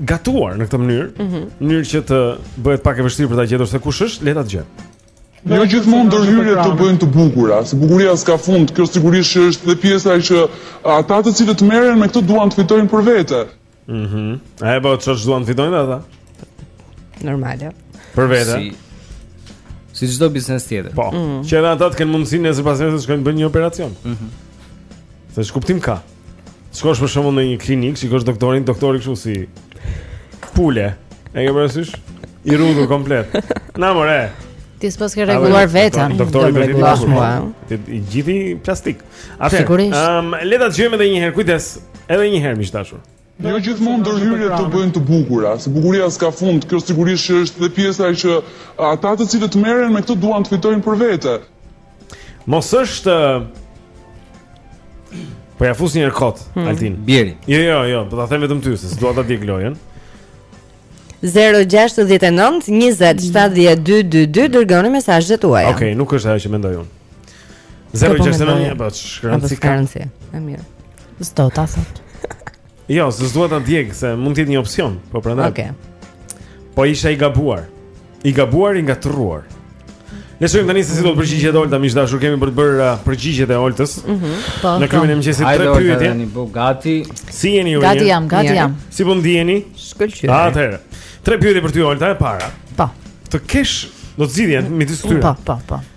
Speaker 2: gatuar në këtë mënyrë,
Speaker 6: mm -hmm.
Speaker 2: në mënyrë që të bëhet pak e vështirë për ta gjetur se kush është, le ta dëgjojmë.
Speaker 13: Jo gjithmonë ndërhyrjet të bëjnë të bukura, se bukuria s'ka fund, kjo sigurisht që është dhe pjesa që ata të cilët merren me këtë duan të fitojnë për vete.
Speaker 2: Mhm. Mm A e bëu çfarë duan të fitojnë ata?
Speaker 6: Normale.
Speaker 2: Për vete.
Speaker 3: Si si çdo biznes tjetër.
Speaker 2: Po.
Speaker 6: Mm -hmm.
Speaker 2: Që edhe ata të kenë mundësinë nëse pasnesër shkojnë bëjnë një operacion.
Speaker 3: Mhm.
Speaker 2: Mm sa kuptim ka. Shkon për shembull në një klinikë, shikon doktorin, doktori kështu si pule. E ke parasysh? I rrudhur komplet. Na more.
Speaker 4: Ti s'paske rregulluar veten.
Speaker 2: Doktor,
Speaker 6: do
Speaker 2: të rregullosh
Speaker 6: mua.
Speaker 2: Ti i gjithi plastik. Atë.
Speaker 4: Sigurisht.
Speaker 2: Ehm, le ta dëgjojmë edhe një herë. Kujdes. Edhe një herë miq të dashur.
Speaker 13: Jo gjithmonë ndërhyrjet të bëjnë të bukura, se bukuria s'ka fund, kjo sigurisht që është dhe pjesa që ata të cilët merren me këtë duan të fitojnë për vete.
Speaker 2: Mos është Po ja fus njëherë kot,
Speaker 6: hmm.
Speaker 2: Altin.
Speaker 3: Bjeri.
Speaker 2: Jo, jo, jo, do ta them vetëm ty, se s'dua ta djeg lojën.
Speaker 6: 069 20 70 222 Dërgoni mesazhet tuaja
Speaker 2: Ok, nuk është ajo që mendoj unë
Speaker 6: Zero po,
Speaker 2: po,
Speaker 6: gjeshtë
Speaker 2: e nëmi,
Speaker 6: po, shkërënci
Speaker 2: ka.
Speaker 6: Shkërënci, e mirë.
Speaker 4: Zdo ta thot.
Speaker 2: Jo, se s'dua ta djeg, se mund të jetë një opcion, po prandaj.
Speaker 6: Oke. Okay.
Speaker 2: Po isha i gabuar. I gabuar, i ngatërruar. Le të shohim tani se si do të përgjigjet Olta, miq të dashur, kemi për të bërë uh, përgjigjet e Oltës. Mhm.
Speaker 4: Mm po.
Speaker 2: Në klubin e mëngjesit tre pyetje.
Speaker 3: A jeni po gati.
Speaker 2: Si jeni ju?
Speaker 4: Gati jam, gati jam.
Speaker 2: Si po ndiheni?
Speaker 6: Shkëlqyer.
Speaker 2: Atëherë. Tre pyetje për ty Olta e para.
Speaker 4: Po.
Speaker 2: Çfarë do të zgjidhje midis këtyre.
Speaker 4: Po, po, po.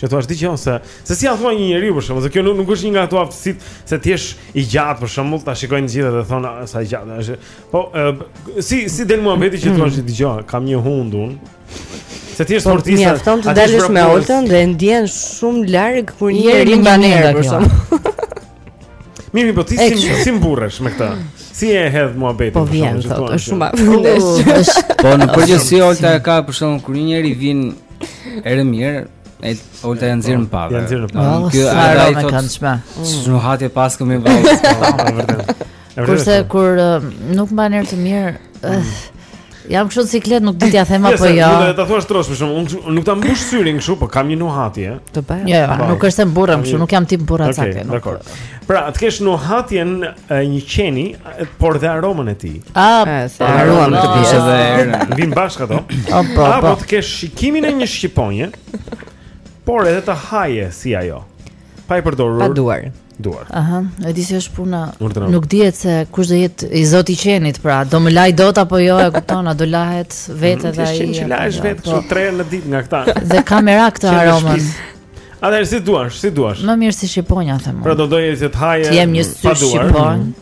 Speaker 4: Që thua
Speaker 6: ti
Speaker 2: që se se si ia thua një njeriu për shembull, se kjo nuk, nuk është një nga ato aftësitë se ti je i gjatë për shembull, ta shikojnë të gjithë dhe thonë "Ah, sa i gjatë është. Po e, si si del muhabeti që thua ti dëgjoj, kam një hundë unë. Se ti je
Speaker 6: Po
Speaker 2: sportist.
Speaker 6: mjafton të dalësh me Oltën dhe e ndjen shumë larg kur një
Speaker 4: Je
Speaker 6: njeri mban
Speaker 4: erë të mirë
Speaker 6: erë për nga
Speaker 4: kjo.
Speaker 6: shkak.
Speaker 2: Mirë mirë po ti si si mburresh me këtë? Si e hedh muhabetin?
Speaker 6: Po vjen, është shumë
Speaker 4: ofenduese.
Speaker 3: Po në përgjithësi Olta e ka për shembull kur një njeri vjen erë mirë, e Olta ia nxjerr në pah.
Speaker 2: Ia nxjerr në
Speaker 4: pah.
Speaker 3: Kjo
Speaker 4: ia
Speaker 3: thotë. Nuhatje paskemi vallë.
Speaker 2: Vërtet.
Speaker 4: Kurse kur nuk mban erë të mirë, mm. jam kështu siklet, nuk di t'ia them apo jo.
Speaker 2: Jo do ta thuash troç për shembull, unë nuk ta mbush syrin kështu, po kam një nuhatje, ë.
Speaker 6: Të bëj.
Speaker 4: Jo, jo nuk është se mburrem kështu, nuk jam tip mburracake.
Speaker 2: Okej, dakord. Pra, të kesh nuhatjen e një qeni, por dhe aromën e tij.
Speaker 6: Ah, sa
Speaker 4: aromën
Speaker 6: e
Speaker 3: tij edhe erën.
Speaker 2: Vijnë bashkë ato.
Speaker 4: Po, po.
Speaker 2: Apo të kesh shikimin e një shqiponje, por edhe të haje si ajo. Pa i përdorur.
Speaker 6: Pa duar.
Speaker 2: duar.
Speaker 4: Aha, e di si është puna.
Speaker 2: Urdhëro.
Speaker 4: Nuk dihet se kush do jetë i zoti i qenit, pra, do më lajë dot apo jo, e kupton, a do lahet vetë dhe ai.
Speaker 2: Ti
Speaker 4: thjesht
Speaker 2: lahesh
Speaker 4: jo,
Speaker 2: vetë kështu po. tre herë në ditë nga këta.
Speaker 4: Dhe kam
Speaker 2: erë këtë
Speaker 4: aromën.
Speaker 2: Atëherë si duash, si duash.
Speaker 4: Më mirë si shqiponja them.
Speaker 2: Pra do doje që të haje.
Speaker 4: Të kem një sy shqiponje.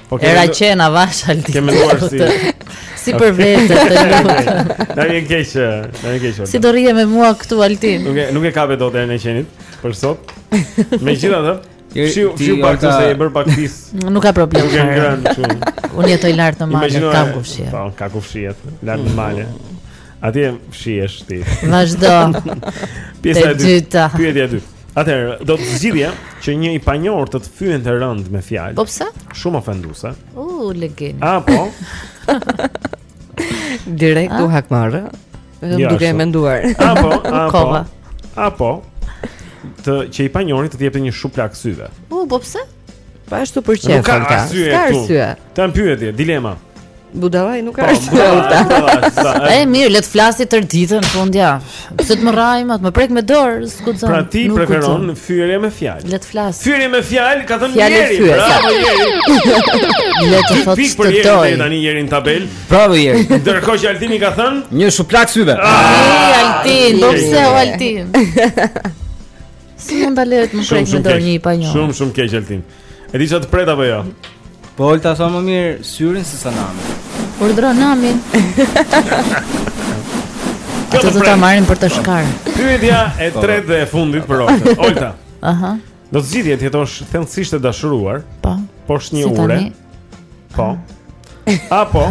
Speaker 2: Po ke era që avash Altin. Ke menduar si
Speaker 4: si për vete të lutem.
Speaker 2: Na vjen keq, na vjen keq.
Speaker 4: Si do rrije me mua këtu Altin?
Speaker 2: Nuk e nuk e kape dot erën e qenit për sot. Megjithatë, Fshiu, fshiu pak
Speaker 3: ti
Speaker 2: se je bërë pak pis
Speaker 4: Nuk ka problem
Speaker 2: Nuk
Speaker 4: ke
Speaker 2: ngrënë shumë
Speaker 4: Unë jetoj lart në mal,
Speaker 2: ka
Speaker 4: ku fshihesh
Speaker 2: Po, ka ku fshihesh, lart në mal Atje fshihesh ti
Speaker 4: Vazhdo
Speaker 2: Pyetja e dytë Pyetja e dytë Atëherë, do të zgjidhje që një i panjohur të të fyente rëndë me fjalë.
Speaker 4: Po pse?
Speaker 2: Shumë ofenduese.
Speaker 4: U uh,
Speaker 2: legen. Ah, po.
Speaker 6: Direkt u hakmore. Vetëm
Speaker 2: ja,
Speaker 6: duke e menduar.
Speaker 2: Apo, apo. Apo që i panjohur të të jepte një shuplakë syve.
Speaker 4: U, uh, po pse?
Speaker 6: Po ashtu për
Speaker 2: çfarë?
Speaker 6: Nuk
Speaker 2: ka arsye.
Speaker 6: Ka arsye.
Speaker 2: Janë pyetje, dilema.
Speaker 6: Budallai nuk ka po, arsye. Po,
Speaker 4: e mirë, le të flasë tërë ditën fundja. Pse të më rrahë, të më prekë me dorë, s'guxon.
Speaker 2: Pra ti preferon fyerje me fjalë.
Speaker 4: Le të flasë.
Speaker 2: Fyerje me fjalë, ka thënë Jeri. Bravo Jeri.
Speaker 4: Le të thotë
Speaker 2: ç'të
Speaker 4: dojë.
Speaker 2: Ti tani Jeri në tabelë.
Speaker 3: Bravo Jeri.
Speaker 2: Ndërkohë që Altini ka thënë
Speaker 3: një shuplakë syve.
Speaker 4: Ah, Altin, po pse Altin? Si mund ta lejoj të më prekë me dorë një i panjohur?
Speaker 2: Shumë shumë keq Altin. E di ça të pret apo jo?
Speaker 3: Po Olta sa më mirë syrin se
Speaker 4: sa namin.
Speaker 2: Urdhro
Speaker 4: namin.
Speaker 2: Ato
Speaker 4: do ta marrin për të sharë.
Speaker 2: Pyetja e po. tretë dhe e fundit për Olta. Olta.
Speaker 4: Aha.
Speaker 2: Do të zgjidhje të jetosh thellësisht e dashuruar.
Speaker 4: Po.
Speaker 2: Poshtë një ure. Po. Apo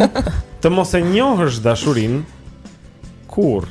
Speaker 2: të mos e njohësh dashurinë kurrë.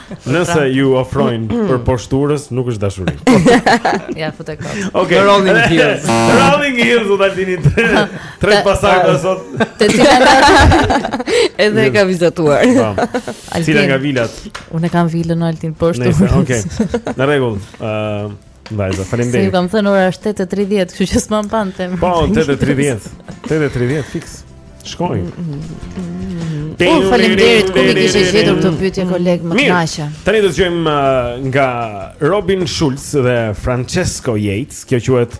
Speaker 2: Nëse ju ofrojnë për poshtë urës, nuk është dashuri.
Speaker 4: Ia fute kot.
Speaker 2: Okej.
Speaker 3: Okay. Rolling Hills.
Speaker 2: Rolling Hills u dalini tre tre pasardhë sot.
Speaker 4: Te cilat
Speaker 6: edhe ka vizatuar.
Speaker 2: Po. Cila nga vilat?
Speaker 4: Unë kam vilën në Altin
Speaker 2: poshtë.
Speaker 4: Nëse,
Speaker 2: okej. Në rregull. Ëm, Vajza,
Speaker 4: faleminderit. Siç
Speaker 2: ju
Speaker 4: kam thënë ora është 8:30, kështu që s'mam pan tem.
Speaker 2: Po, 8:30. 8:30 fiks. Shkoj.
Speaker 4: Mm, mm, mm, po, faleminderit ku i kishe gjetur këto pyetje kolege më kënaqe.
Speaker 2: Tani do të dëgjojmë uh, nga Robin Schulz dhe Francesco Yates, kjo quhet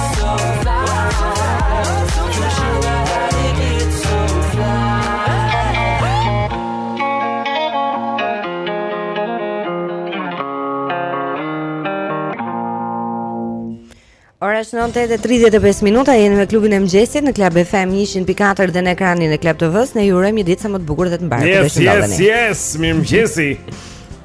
Speaker 2: është
Speaker 6: 9:35 minuta, jemi me klubin e mëngjesit në Club FM 104 dhe në ekranin e Club TV-s. Ne ju urojmë një ditë sa më të bukur dhe të mbarë.
Speaker 2: Yes, yes, yes, mirëmëngjesi.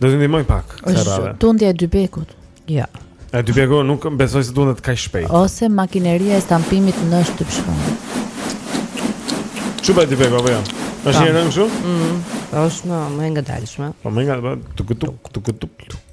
Speaker 4: Do të
Speaker 2: të ndihmoj pak.
Speaker 4: Është tundja e dybekut.
Speaker 6: Ja.
Speaker 2: E dybeku nuk besoj se tundet kaq shpejt.
Speaker 4: Ose makineria e stampimit në shtypshkun.
Speaker 2: Çu bë dybeku apo jo? Është një rëngë shumë?
Speaker 6: Mhm. Është më më e ngadalshme.
Speaker 2: Po më ngadalshme. Tu tu tu tu tu.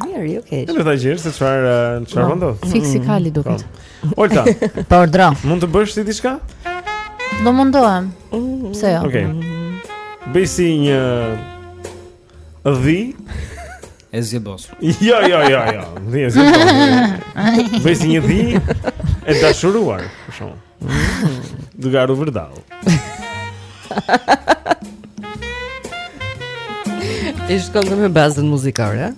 Speaker 2: Mirë,
Speaker 6: jo keq.
Speaker 2: Nuk ta gjen se çfarë çfarë
Speaker 4: po,
Speaker 2: mendo.
Speaker 4: Fiks si kali
Speaker 2: po. duket. Olta.
Speaker 4: Po urdhro.
Speaker 2: Mund të bësh ti diçka?
Speaker 4: Do mundohem. Pse jo?
Speaker 2: Okej. Bëj si një dhi
Speaker 3: e zgjebosur.
Speaker 2: Jo, jo, jo, jo. Dhi e zgjebosur. Bëj si një dhi e dashuruar, për shaka. Duke ardhur vërdall
Speaker 6: I shkonte me bazën muzikore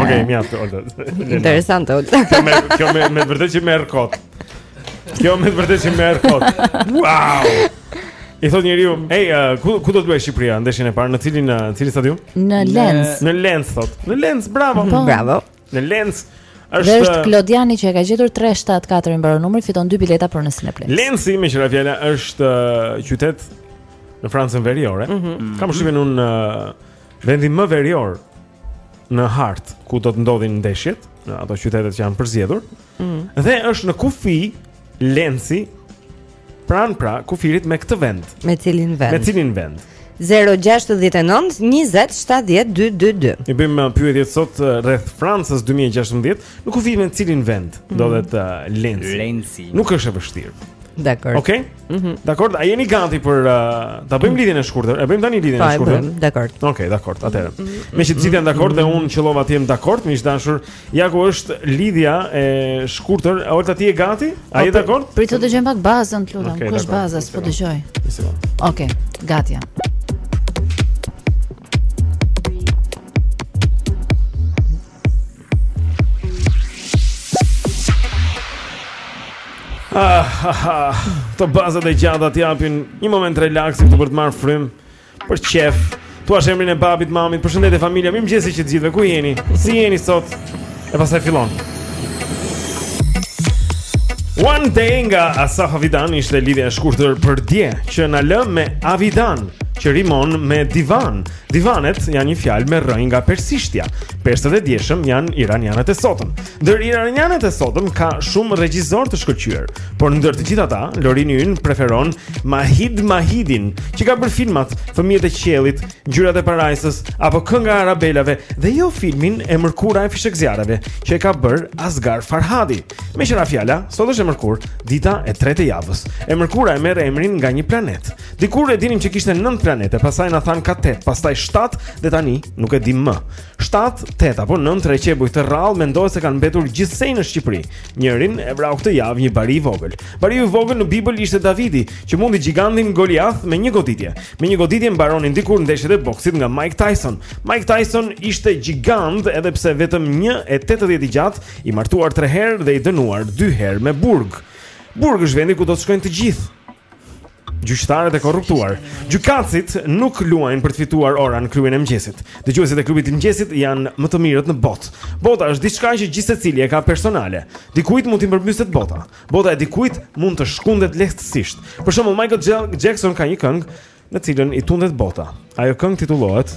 Speaker 2: Ok, mjaft, Olta
Speaker 6: Interesante, Olta
Speaker 2: Kjo me, kjo me, me vërtet që më erdhi kot Kjo me të vërtetë që merr kohë. Wow! I thotë njeriu, "Ej, uh, ku ku do të luajë Shqipëria ndeshjen e parë? Në cilin në cilin stadium?"
Speaker 4: Në Lens.
Speaker 2: Në Lens thotë. Në Lens, bravo.
Speaker 4: Po.
Speaker 6: Bravo.
Speaker 2: Në Lens është
Speaker 4: Dhe është Klodiani që e ka gjetur 374 i mbaron numri, fiton dy bileta për në Cineplex.
Speaker 2: Lensi meqë ra fjala është uh, qytet në Francën veriore.
Speaker 6: Mm -hmm.
Speaker 2: Kam shpjeguar unë uh, vendi më verior në hartë ku do të ndodhin ndeshjet, në ato qytetet që janë përzgjedhur.
Speaker 6: Mm.
Speaker 2: Dhe është në kufi Lensi pranë pra kufirit me këtë vend.
Speaker 6: Me cilin vend?
Speaker 2: Me cilin vend?
Speaker 6: 069 20 70 222.
Speaker 2: I bëjmë uh, pyetjet sot uh, rreth Francës 2016, në kufi me cilin vend mm. ndodhet uh, Lensi.
Speaker 3: Lensi.
Speaker 2: Nuk është e vështirë.
Speaker 6: Dakord.
Speaker 2: Okej.
Speaker 6: Okay?
Speaker 2: Mm -hmm. Dakord, a jeni gati për uh, ta bëjmë lidhjen e shkurtër? E bëjmë tani lidhjen e
Speaker 6: po,
Speaker 2: shkurtër.
Speaker 6: Po, bëjmë, dakord.
Speaker 2: Okej, okay, dakord. Atëherë. Mm -hmm. Meqë të gjithë janë dakord dhe unë qëllova të jem dakord, miq të dashur. Ja ku është lidhja e shkurtër. A ulta ti je gati? A
Speaker 4: po, je
Speaker 2: dakord?
Speaker 4: Prit të dëgjojmë pak bazën, lutem.
Speaker 2: Okay,
Speaker 4: Ku është baza? S'po dëgjoj. Okej, gati jam.
Speaker 2: Ah, ah, ah. Këto bazat e gjata të japin një moment relaksi këtu për të marrë frymë, për qejf. Të thuash emrin e babit, mamit, përshëndet e familja, mirëmëngjesi të gjithëve, ku jeni, si jeni sot, e pastaj fillon. One day nga Asaf Avidan ishte lidhja e shkurtër për dje, që na lë me Avidan, që rimon me divan, Divanet janë një fjalë me rrënjë nga persishtja. Persët e djeshëm janë iranianët e sotëm. Ndër iranianët e sotëm ka shumë regjisorë të shkëlqyer, por ndër të gjithë ata, Lorini ynë preferon Majid Majidin, që ka bërë filmat Fëmijët e Qiellit, Ngjyrat e Parajsës apo Kënga e Harabelave dhe jo filmin e mërkura e fishekzjarreve, që e ka bërë Asgar Farhadi. Meqë ra fjala, sot është e mërkurë, dita e tretë e javës. E mërkura e merr emrin nga një planet. Dikur e dinim që kishte 9 planete, pastaj na thanë ka 8, pastaj 7 dhe tani nuk e dimë më. 7, 8 apo 9 rrëqebuj të rrallë mendohet se kanë mbetur gjithsej në Shqipëri. Njërin e vrau këtë javë një bari i vogël. Bariu i vogël në Bibël ishte Davidi, që mundi gjigantin Goliath me një goditje. Me një goditje mbaronin dikur ndeshjet e boksit nga Mike Tyson. Mike Tyson ishte gjigant edhe pse vetëm 1.80 i gjatë, i martuar 3 herë dhe i dënuar 2 herë me burg. Burg është vendi ku do të shkojnë të gjithë. gjyqtarët e korruptuar. Gjykatësit nuk luajnë për të fituar ora në klubin e mëngjesit. Dëgjuesit e klubit të mëngjesit janë më të mirët në botë. Bota është diçka që gjithsecili e ka personale. Dikujt mund t'i përmbyset bota. Bota e dikujt mund të shkundet lehtësisht. Për shembull, Michael Jackson ka një këngë në cilën i tundet bota. Ajo këngë titullohet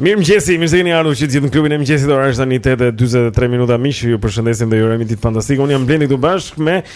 Speaker 14: Mirëmëngjesi,
Speaker 2: mirë se keni ardhur që të gjithë në klubin e mëngjesit Ora është tani tetë e 23 minuta miq Ju përshëndesim dhe ju urojmë ditë fantastike Unë jam Blendi këtu bashkë me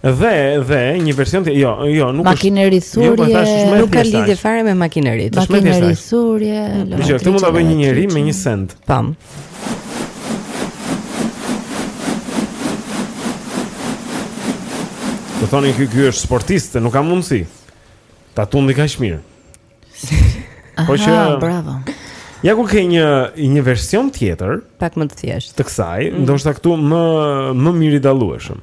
Speaker 2: Dhe dhe
Speaker 4: një
Speaker 2: version tjetër, jo, jo, nuk është.
Speaker 4: Makineri
Speaker 2: jo,
Speaker 4: thurje,
Speaker 2: po jo,
Speaker 6: nuk ka lidhje fare me makineri.
Speaker 2: Është më thjeshtë.
Speaker 4: Makineri thurje.
Speaker 2: Dëgjo, këtë mund ta bëj një njeri me një send.
Speaker 6: Pam.
Speaker 2: Do thoni ky ky është sportist, nuk ka mundësi. Ta tundi kaq mirë. Po që
Speaker 4: bravo.
Speaker 2: Ja ku ke një një version tjetër,
Speaker 6: pak më të thjeshtë.
Speaker 2: Të kësaj,
Speaker 6: mm.
Speaker 2: ndoshta këtu më më mirë i dallueshëm.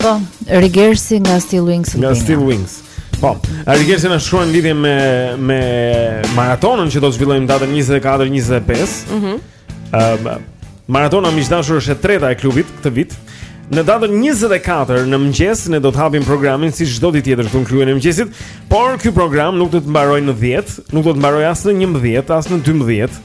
Speaker 4: Po, Rigersi nga Steel Wings.
Speaker 2: Nga Steel Wings. Po, Rigersi na shkruan lidhje me me maratonën që do të zhvillojmë datën 24-25.
Speaker 6: Mhm.
Speaker 2: Mm Ëm uh, Maratona miq të dashur është e treta e klubit këtë vit. Në datën 24 në mëngjes ne do të hapim programin si çdo ditë tjetër këtu në klubin e mëngjesit, por ky program nuk do të mbarojë në 10, nuk do të mbarojë as në 11, as në 12.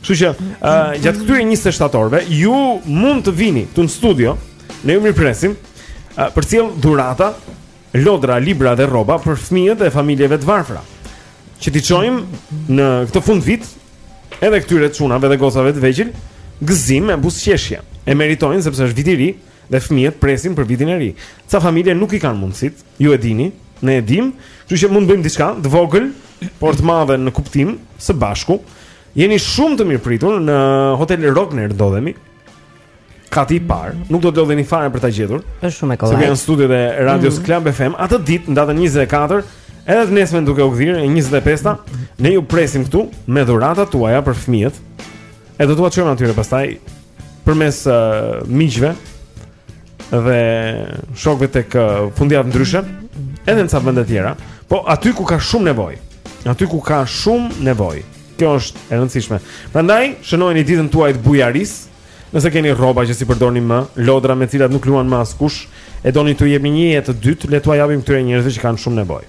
Speaker 2: Kështu që, uh, gjatë këtyre 27 orëve, ju mund të vini këtu në studio, ne ju mirëpresim, uh, për të sjellë dhurata, lodra, libra dhe rroba për fëmijët e familjeve të varfra. Që t'i çojmë në këtë fundvit, edhe këtyre çunave dhe gocave të vegjël, gëzim e buzëqeshje. E meritojnë sepse është Viti i Ri dhe fëmijët presin për vitin e ri. Ca familje nuk i kanë mundësitë, ju e dini, ne e dim, kështu që mund të bëjmë diçka, të vogël, por të madhe në kuptim, së bashku, Jeni shumë të mirëpritur në Hotel Rogner ndodhemi. Kati i parë, nuk do të lodheni fare për ta gjetur.
Speaker 6: Është shumë e kollaj.
Speaker 2: Se ku
Speaker 6: janë
Speaker 2: studiot e Radios
Speaker 6: mm.
Speaker 2: Club FM atë ditë në datën 24, edhe të nesërmen duke u gdhirë e 25-ta, ne ju presim këtu me dhuratat tuaja për fëmijët. E do t'ua çojmë atyre pastaj përmes uh, miqve dhe shokëve tek uh, Fundjavë Ndryshe, edhe në ca vende të tjera, po aty ku ka shumë nevojë. Aty ku ka shumë nevojë. Kjo është e rëndësishme. Prandaj shënojeni ditën tuaj të bujarisë. Nëse keni rroba që s'i përdorni më, lodra me të cilat nuk luan më askush, e doni t'u jepni një jetë të dytë, le t'ua japim këtyre njerëzve që kanë shumë nevojë.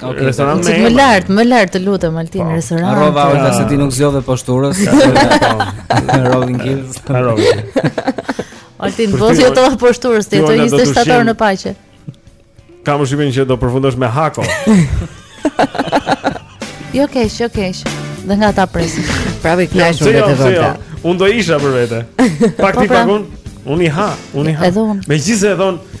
Speaker 3: Okay,
Speaker 2: restorant me
Speaker 12: më lart, më lart të lutem Altin, po. restorant.
Speaker 3: Harrova ose ah. se ti nuk zgjodhe poshturës. Rolling Hills.
Speaker 2: Harrova.
Speaker 12: Altin, po si ato poshturës ti,
Speaker 2: ato
Speaker 12: 27 orë në paqe.
Speaker 2: Kam përshtypjen që do përfundosh me hako.
Speaker 12: jo kesh, jo kesh. Dhe nga ta
Speaker 4: presim.
Speaker 2: Prave kesh me të vërtetë. Unë do isha për vete. Pak
Speaker 12: po,
Speaker 2: ti
Speaker 12: pra.
Speaker 2: pagun. Unë i ha, unë i ha.
Speaker 12: Me gjithë
Speaker 2: se e
Speaker 12: thonë,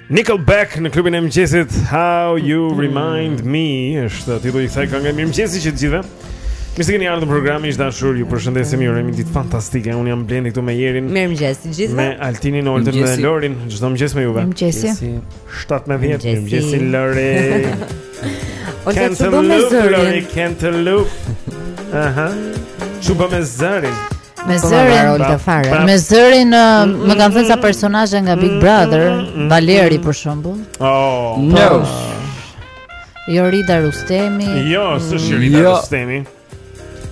Speaker 2: Nickelback në klubin e mëngjesit How you remind me është titulli i kësaj kënge. Mirëmëngjesi që të gjithëve. Mirë se keni ardhur në programin e dashur. Ju përshëndesim ju urojmë ditë fantastike. Un jam Blendi këtu me Jerin.
Speaker 6: Mirëmëngjes të gjithëve.
Speaker 2: Me Altinin, Olden dhe Lorin. Çdo mëngjes me juve.
Speaker 4: Mirëmëngjesi.
Speaker 2: 17
Speaker 6: mirëmëngjesi
Speaker 2: Lori.
Speaker 6: Olden të
Speaker 2: bëmë
Speaker 6: zërin.
Speaker 2: Can't look. Aha. Çupa me zërin.
Speaker 4: Me
Speaker 6: po,
Speaker 4: zërin
Speaker 6: të fare.
Speaker 4: Me zërin më kanë thënë sa personazhe nga Big Brother, mm, mm, mm, Valeri për shembull.
Speaker 2: Oh, po.
Speaker 3: no.
Speaker 4: Jorida Rustemi.
Speaker 2: Jo, s'është Jorida
Speaker 3: jo.
Speaker 2: Rustemi.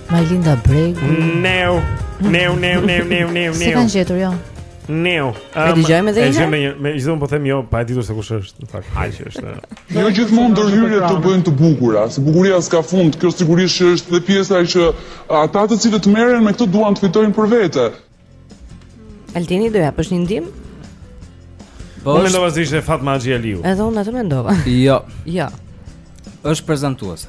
Speaker 4: Malinda Bregu.
Speaker 2: Neu, neu, neu, neu, neu, neu.
Speaker 4: S'e kanë gjetur jo.
Speaker 2: Neu.
Speaker 6: E dëgjojmë edhe një herë.
Speaker 2: Megjithëse un po them jo, pa e ditur se kush është, në fakt, ai që është.
Speaker 13: Jo gjithmonë ndërhyrjet të bëjnë të bukura, se bukuria s'ka fund. Kjo sigurisht që është dhe pjesa që ata të cilët merren me këtë duan të fitojnë për vete.
Speaker 6: Altini do japësh një ndihmë?
Speaker 3: Po
Speaker 2: unë mendova se ishte Fatma Haxhi Aliu.
Speaker 6: Edhe unë atë mendova.
Speaker 3: Jo.
Speaker 6: Jo.
Speaker 3: Është prezantuese.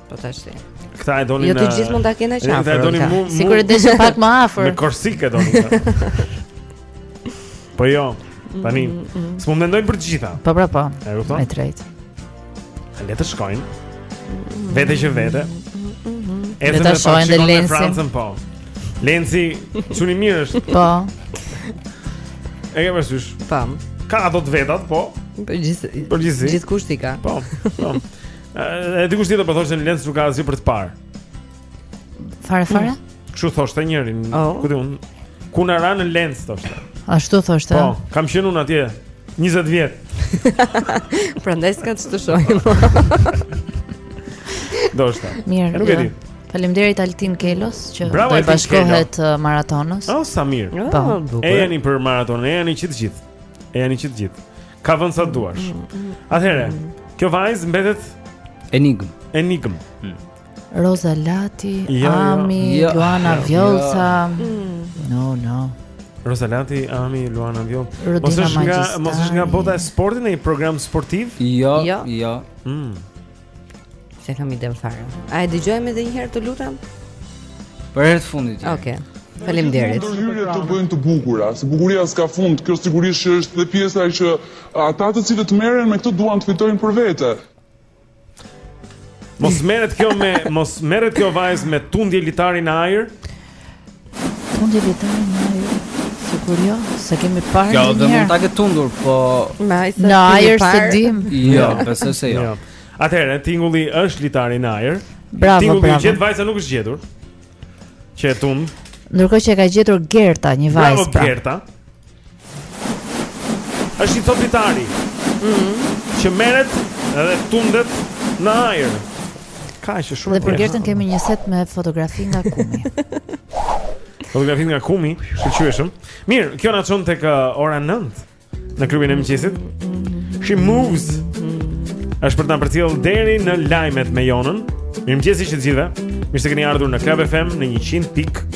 Speaker 6: Po tash ti.
Speaker 2: Këta e donin.
Speaker 6: Jo të gjithë mund ta kenë qejf.
Speaker 2: Këta e donin mua.
Speaker 4: Sikur e deshë pak më afër.
Speaker 2: Në Korsikë e donin. Po jo. Tani, mm, mm, mm. s'mund të mendojnë për të gjitha.
Speaker 4: Po pra po.
Speaker 2: E kupton?
Speaker 4: Ke të drejtë.
Speaker 2: Le të shkojnë. Vete që vete.
Speaker 4: Le të shkojnë
Speaker 2: në Lenci. Po. Lenci, çuni mirë është.
Speaker 4: Po.
Speaker 2: E ke parasysh?
Speaker 6: Pam.
Speaker 2: Ka ato të vetat, po.
Speaker 6: Për gjithë.
Speaker 2: Për
Speaker 6: gjithë. Gjithkush i ka.
Speaker 2: Po. Po. E dikush tjetër po thoshte Lens nuk ka asgjë për të parë.
Speaker 4: Fare fare? Mm.
Speaker 2: Kështu thoshte njëri,
Speaker 6: oh.
Speaker 2: ku di un. Ku na ranë në Lens thoshte.
Speaker 4: Ashtu thoshte.
Speaker 2: Po, kam qenë unë atje 20 vjet.
Speaker 6: Prandaj s'ka të shohim.
Speaker 2: Do
Speaker 4: të
Speaker 2: thotë. Mirë. Nuk e
Speaker 4: jo.
Speaker 2: di.
Speaker 4: Faleminderit Altin Kelos që do
Speaker 2: të
Speaker 4: bashkohet uh, maratonës.
Speaker 2: Oh, sa mirë.
Speaker 4: Po,
Speaker 6: oh,
Speaker 2: e jeni për maratonën, e jeni që të gjithë. E jeni që të gjithë. Ka vënë sa duash. Mm, mm, mm. Atëherë, kjo vajzë mbetet
Speaker 3: enigmë.
Speaker 2: Enigmë. Hmm.
Speaker 4: Roza Lati,
Speaker 2: jo, jo.
Speaker 4: Ami,
Speaker 3: jo,
Speaker 4: Luana
Speaker 3: jo,
Speaker 4: Vjollca. Jo. Mm. No, no.
Speaker 2: Roza Lati, Ami, Luana
Speaker 4: Vjollca.
Speaker 2: Mos është nga, mos është nga bota e sportit në një program sportiv?
Speaker 3: Jo,
Speaker 6: jo.
Speaker 3: jo.
Speaker 2: Mm.
Speaker 6: S'e kam idenë fare. A e dëgjojmë edhe një herë të lutem?
Speaker 3: Për herë të fundit.
Speaker 6: Okej. Okay. Faleminderit.
Speaker 13: Ndërhyrjet të bëjnë të bukura, se bukuria s'ka fund. Kjo sigurisht që është dhe pjesa që ata të cilët merren me këtë duan të fitojnë për vete.
Speaker 2: Mos merret kjo me mos merret kjo vajzë me tundje litari në ajër.
Speaker 4: Tundje litari në ajër. Sigur jo, s'e kemi parë
Speaker 3: kjo dhe mund ta ketë tundur, po
Speaker 4: në ajër s'e dimë.
Speaker 3: Jo, besoj se jo.
Speaker 2: jo. Atëherë, tingulli është litari në ajër.
Speaker 4: Bravo,
Speaker 2: tingulli
Speaker 4: bravo.
Speaker 2: Tingulli u gjet vajza nuk është gjetur. Që e tund.
Speaker 4: Ndërkohë që e ka gjetur Gerta, një vajzë. Bravo pra.
Speaker 2: Gerta. Është një thot litari. Mhm. Mm që merret dhe tundet në ajër. Ka shumë.
Speaker 4: Dhe për Gertën kemi një set me fotografi nga Kumi.
Speaker 2: fotografi nga Kumi, shkëlqyeshëm. Mirë, kjo na çon tek uh, ora 9 në klubin e mëngjesit. She moves. Është për të na përcjell deri në lajmet me Jonën. Mirëmëngjesi të gjithëve. Mirë se keni ardhur në Club FM në 100.4.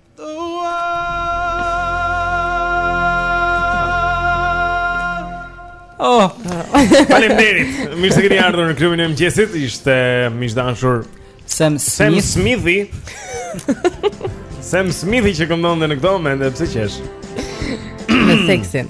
Speaker 2: Oh. Faleminderit. Mirë se keni ardhur në klubin e mëngjesit. Ishte miqdashur
Speaker 3: Sam
Speaker 2: Sam Smithi. Sam Smithi që këndonte në këto momente, pse qesh?
Speaker 6: Me seksin.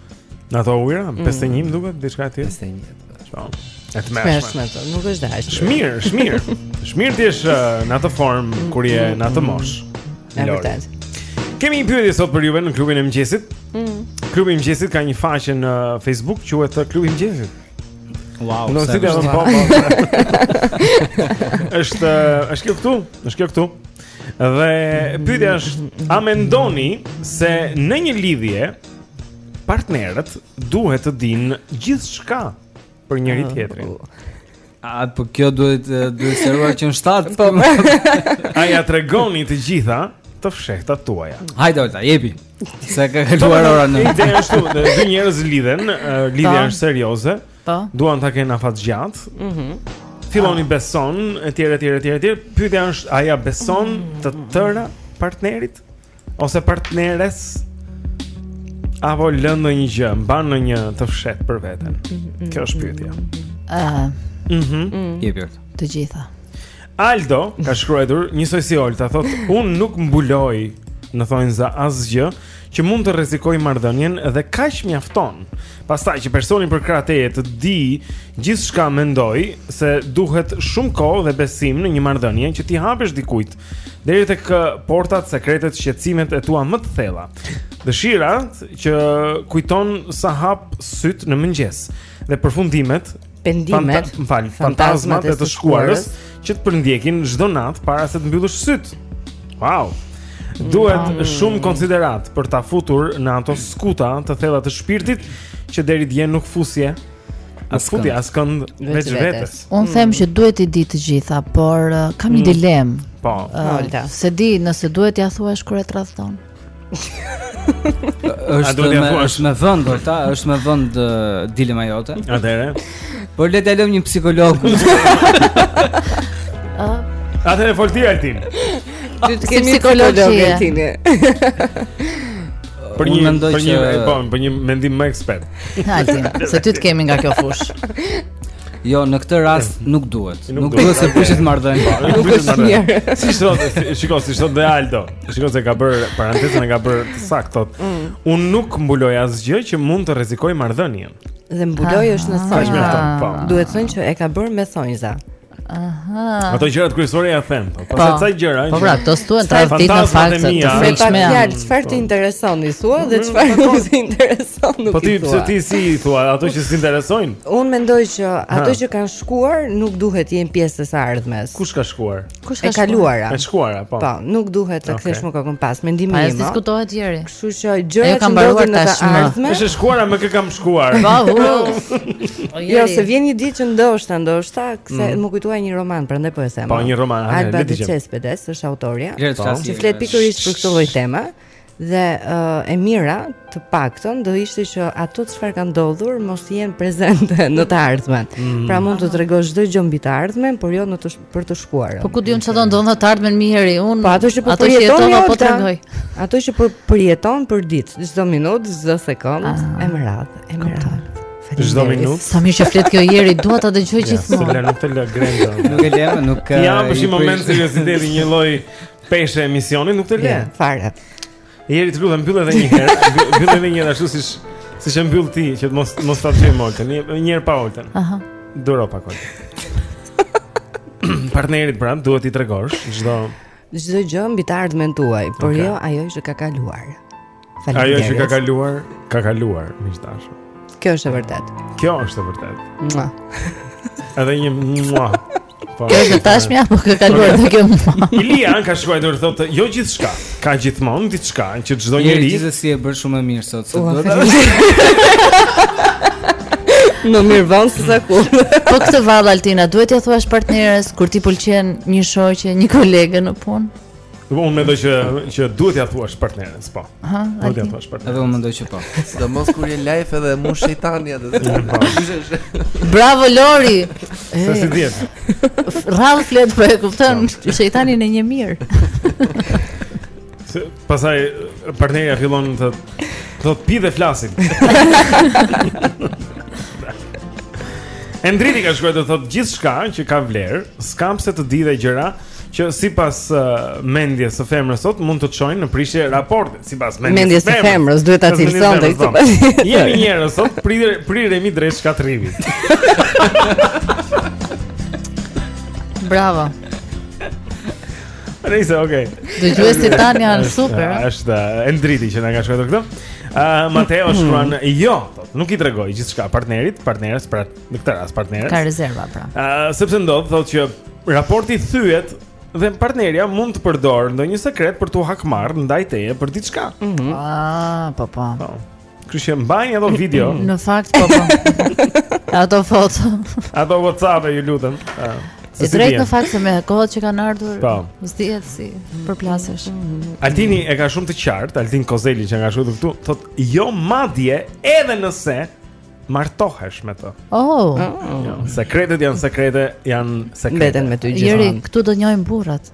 Speaker 6: Në
Speaker 2: ato ujëra, mm. 51 më duket, diçka e tillë.
Speaker 7: 51.
Speaker 2: Po. E tmerrshme.
Speaker 6: Nuk
Speaker 2: është
Speaker 6: dhe ashtu. Shumë mirë,
Speaker 2: shumë mirë. Shumë mirë ti është uh, në atë formë mm, kur je mm, në atë mm. moshë.
Speaker 6: E vërtetë.
Speaker 2: Kemi një pyetje sot për juve në klubin e mëngjesit.
Speaker 6: Mm.
Speaker 2: Klubi i mëngjesit ka një faqe në Facebook quhet Klubi i mëngjesit.
Speaker 3: Wow.
Speaker 2: Nuk
Speaker 3: e
Speaker 2: di
Speaker 3: më
Speaker 2: po. Është uh, është kjo këtu, është kjo këtu. Dhe pyetja është a mendoni se në një lidhje partnerët duhet të dinë gjithçka për njëri ah, tjetrin. Po.
Speaker 3: A po kjo duhet duhet servirur që në shtat.
Speaker 6: Po.
Speaker 2: A ia tregoni të gjitha të fshehtat tuaja.
Speaker 3: Hajde Olta, jepi. Se ka kaluar ora nëntë.
Speaker 2: Ideja është, dy njerëz lidhen, lidhja është serioze.
Speaker 4: Po.
Speaker 2: Duan ta kenë afatgjatë.
Speaker 6: Mhm.
Speaker 2: Mm Fillon i beson etj etj etj etj. Pyetja është a ia beson të tëra partnerit? ose partneres apo lën ndonjë gjë, mban ndonjë të fshehtë për veten. Mm, mm, mm, Kjo është pyetja.
Speaker 4: Ëh.
Speaker 2: Mhm.
Speaker 3: E vërtetë.
Speaker 4: Të gjitha.
Speaker 2: Aldo ka shkruar njësoj si Olta, thotë, "Unë nuk mbuloj në thonjëza asgjë që mund të rrezikojë marrëdhënien dhe kaq mjafton. Pastaj që personi përkrah teje të dijë gjithçka mendoj se duhet shumë kohë dhe besim në një marrëdhënie që t'i hapesh dikujt Deri tek portat, sekretet, shqetësimet e tua më të thella. Dëshirat që kujton sa hap sytë në mëngjes dhe përfundimet
Speaker 6: pendimet,
Speaker 2: fanta, fal,
Speaker 6: fantazmat
Speaker 2: e të shkuarës që të përndjekin çdo natë para se të mbyllësh sytë. Wow. Duhet
Speaker 6: mm.
Speaker 2: shumë konsideratë për ta futur në ato skuta të thella të shpirtit që deri dje nuk fusje
Speaker 3: As
Speaker 2: fut askënd veç vetes.
Speaker 6: Un
Speaker 4: mm. them që duhet t'i di të gjitha, por uh, kam një
Speaker 2: mm.
Speaker 4: dilem.
Speaker 2: Po.
Speaker 4: Uh, se di nëse duhet t'ia thuash kur e tradhton.
Speaker 3: është me është me vend Olta, është me vend uh, dilema jote.
Speaker 2: Atëre.
Speaker 3: Por le të lëm një psikolog.
Speaker 4: Ah.
Speaker 2: Atëre folti Altin.
Speaker 6: Ti të kemi psikolog Altin.
Speaker 2: Për një
Speaker 3: mendoj që
Speaker 2: po, për një mendim më ekspert.
Speaker 4: Altin, se ty të kemi nga kjo fush.
Speaker 3: Jo, në këtë rast nuk duhet.
Speaker 2: Nuk,
Speaker 3: nuk
Speaker 2: duhet
Speaker 3: se prishet marrëdhënie.
Speaker 2: Nuk është mirë. Si thot, shikoj si thot dhe Aldo. Shikoj se ka bër parantezën e ka bër të saktë thot.
Speaker 6: Mm.
Speaker 2: Un nuk mbuloj asgjë që mund të rrezikoj marrëdhënien.
Speaker 6: Dhe mbuloj është në thonjza.
Speaker 2: Po.
Speaker 6: Duhet thënë që e ka bër me thonjza.
Speaker 4: Aha.
Speaker 2: Ato gjërat kryesore ja them. Po,
Speaker 4: po.
Speaker 2: pastaj ca gjëra.
Speaker 4: Po pra, ato s'thuan
Speaker 2: tre
Speaker 4: ditë në fakt të frikshme. Po
Speaker 6: fjalë, çfarë të intereson i thua dhe mm, çfarë nuk të intereson nuk i thua.
Speaker 2: Po ti pse ti si i thua ato që s'interesojnë?
Speaker 6: Unë mendoj që ato që kanë shkuar nuk duhet të jenë pjesë e së ardhmes.
Speaker 2: Kush ka shkuar?
Speaker 6: Kush ka shkuar? E kaluara.
Speaker 2: E shkuara, po.
Speaker 6: Po, nuk duhet të kthesh më kokën pas. Mendimi im. Pa
Speaker 4: diskutim Jeri.
Speaker 6: Kështu që gjërat që ndodhin në të ardhmen.
Speaker 2: Është e shkuara me kë kam shkuar.
Speaker 4: Po.
Speaker 6: Jo, se vjen një ditë që ndoshta, ndoshta, se mm. m'u kujtua një roman, prandaj po e them.
Speaker 2: Po një roman, ha, le të jem.
Speaker 6: Cespedes është autorja.
Speaker 3: Po.
Speaker 6: Që flet pikërisht për këtë lloj teme. Dhe uh, e mira, të paktën do ishte që ato çfarë kanë ndodhur mos jenë prezente në të ardhmen.
Speaker 2: Mm.
Speaker 6: Pra mund të tregosh çdo gjë mbi të ardhmen, por jo në të për të shkuarën.
Speaker 4: Po ku di un çfarë do ndodhë në të ardhmen mi Jeri unë.
Speaker 6: Po ato që po
Speaker 4: ato
Speaker 6: përjeton
Speaker 4: që
Speaker 6: po
Speaker 4: tregoj.
Speaker 6: Ato që po përjeton për ditë, çdo minutë, çdo sekond, ah, e me radh, e me radh.
Speaker 2: Çdo minutë.
Speaker 4: Sa mirë që flet kjo Jeri, dua ta dëgjoj gjithmonë.
Speaker 2: Ja, nuk të lë grenda.
Speaker 3: Nuk e lëm, nuk.
Speaker 2: Ja, për një moment serioziteti një lloj peshe emisionit nuk të lë.
Speaker 6: Fare.
Speaker 2: Jeri të lutem mbyll edhe një herë, mbyll edhe një herë ashtu siç siç e mbyll ti që të mos mos ta dëgjojm Oltën, një një herë pa Oltën.
Speaker 4: Aha.
Speaker 2: Duro pak Olta. Partnerit pra, duhet t'i tregosh çdo
Speaker 6: çdo gjë mbi të ardhmen tuaj, por
Speaker 2: okay.
Speaker 6: jo ajo që ka kaluar. Faleminderit.
Speaker 2: Ajo që ka kaluar, ka kaluar, miq të dashur.
Speaker 6: Kjo është e vërtetë.
Speaker 2: Kjo është e vërtetë.
Speaker 6: Mua.
Speaker 2: Edhe një mua. Po.
Speaker 4: Kjo është e tashmja apo ka kaluar të kem.
Speaker 2: Iljan ka shkruar dhe thotë, jo gjithçka, ka gjithmonë diçka që çdo
Speaker 3: njeri. Gjithsesi si e bën shumë mirë sot,
Speaker 6: sot
Speaker 3: do ta.
Speaker 6: Më mirë vonë sesa kurrë.
Speaker 4: Po këtë vallë Altin, a duhet t'ia thuash partneres kur ty të pëlqen një shoqe, një kolege në punë?
Speaker 2: Po unë mendoj që që duhet t'ia thuash partneres, po.
Speaker 4: Aha.
Speaker 2: Duhet
Speaker 4: t'ia
Speaker 2: thuash partneres.
Speaker 3: Edhe unë mendoj që po.
Speaker 7: Sidomos kur je live edhe mu shejtani atë.
Speaker 2: Po.
Speaker 4: Bravo Lori.
Speaker 2: Sa si diet.
Speaker 4: Rrall flet po e kupton po. shejtanin e një mirë.
Speaker 2: Pastaj partnerja fillon të thotë pi dhe flasim. Endriti ka shkruar të thotë gjithçka që ka vlerë, s'ka pse të di dhe gjëra. që sipas uh, mendjes së femrës sot mund të çojnë në prishje raporte, sipas mendjes,
Speaker 6: mendjes së femrës, duhet ta cilësonte këtë.
Speaker 2: Jemi njerëz sot, prirë priremi drejt shkatërrimit.
Speaker 4: Bravo.
Speaker 2: Nëse, okay.
Speaker 4: Dëgjuesit tanë janë super.
Speaker 2: Është Endriti që na ka shkruar këtë. Ë uh, Mateo shkruan, "Jo, nuk i tregoj gjithçka partnerit, partneres, pra Në këtë rast partneres.
Speaker 4: Ka rezerva pra.
Speaker 2: Ë, uh, sepse ndodh thotë që raporti thyhet dhe partnerja mund të përdorë ndonjë sekret për t'u hakmarrë ndaj teje për diçka. Ëh, mm -hmm.
Speaker 4: ah, po po. Po.
Speaker 2: Kështu që mbajnë ato video.
Speaker 4: Në fakt po po. Ato foto.
Speaker 2: Ato WhatsApp ju lutem. Ëh.
Speaker 4: Ke të drejtë në fakt se me kohët që kanë ardhur,
Speaker 2: po.
Speaker 4: S'dihet si përplasesh.
Speaker 2: Altini e ka shumë të qartë, Altin Kozeli që na ka shkruar këtu, thotë jo madje edhe nëse martohesh me të.
Speaker 4: Oh.
Speaker 2: Jo, sekretet janë sekrete, janë sekrete.
Speaker 6: Mbeten me ty gjithmonë.
Speaker 4: Jeri, këtu do njohim burrat.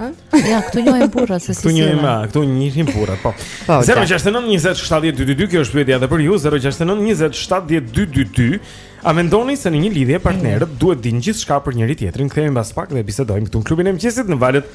Speaker 4: Ha? Ja, këtu njohim burrat se si.
Speaker 2: Këtu
Speaker 4: njohim,
Speaker 2: këtu njohim burrat, po. 069 20 70 222, kjo është pyetja edhe për ju, 069 20 70 222. A mendoni se në një lidhje partnerët duhet të dinë gjithçka për njëri tjetrin? Kthehemi pas pak dhe bisedojmë këtu në klubin e mëngjesit në valët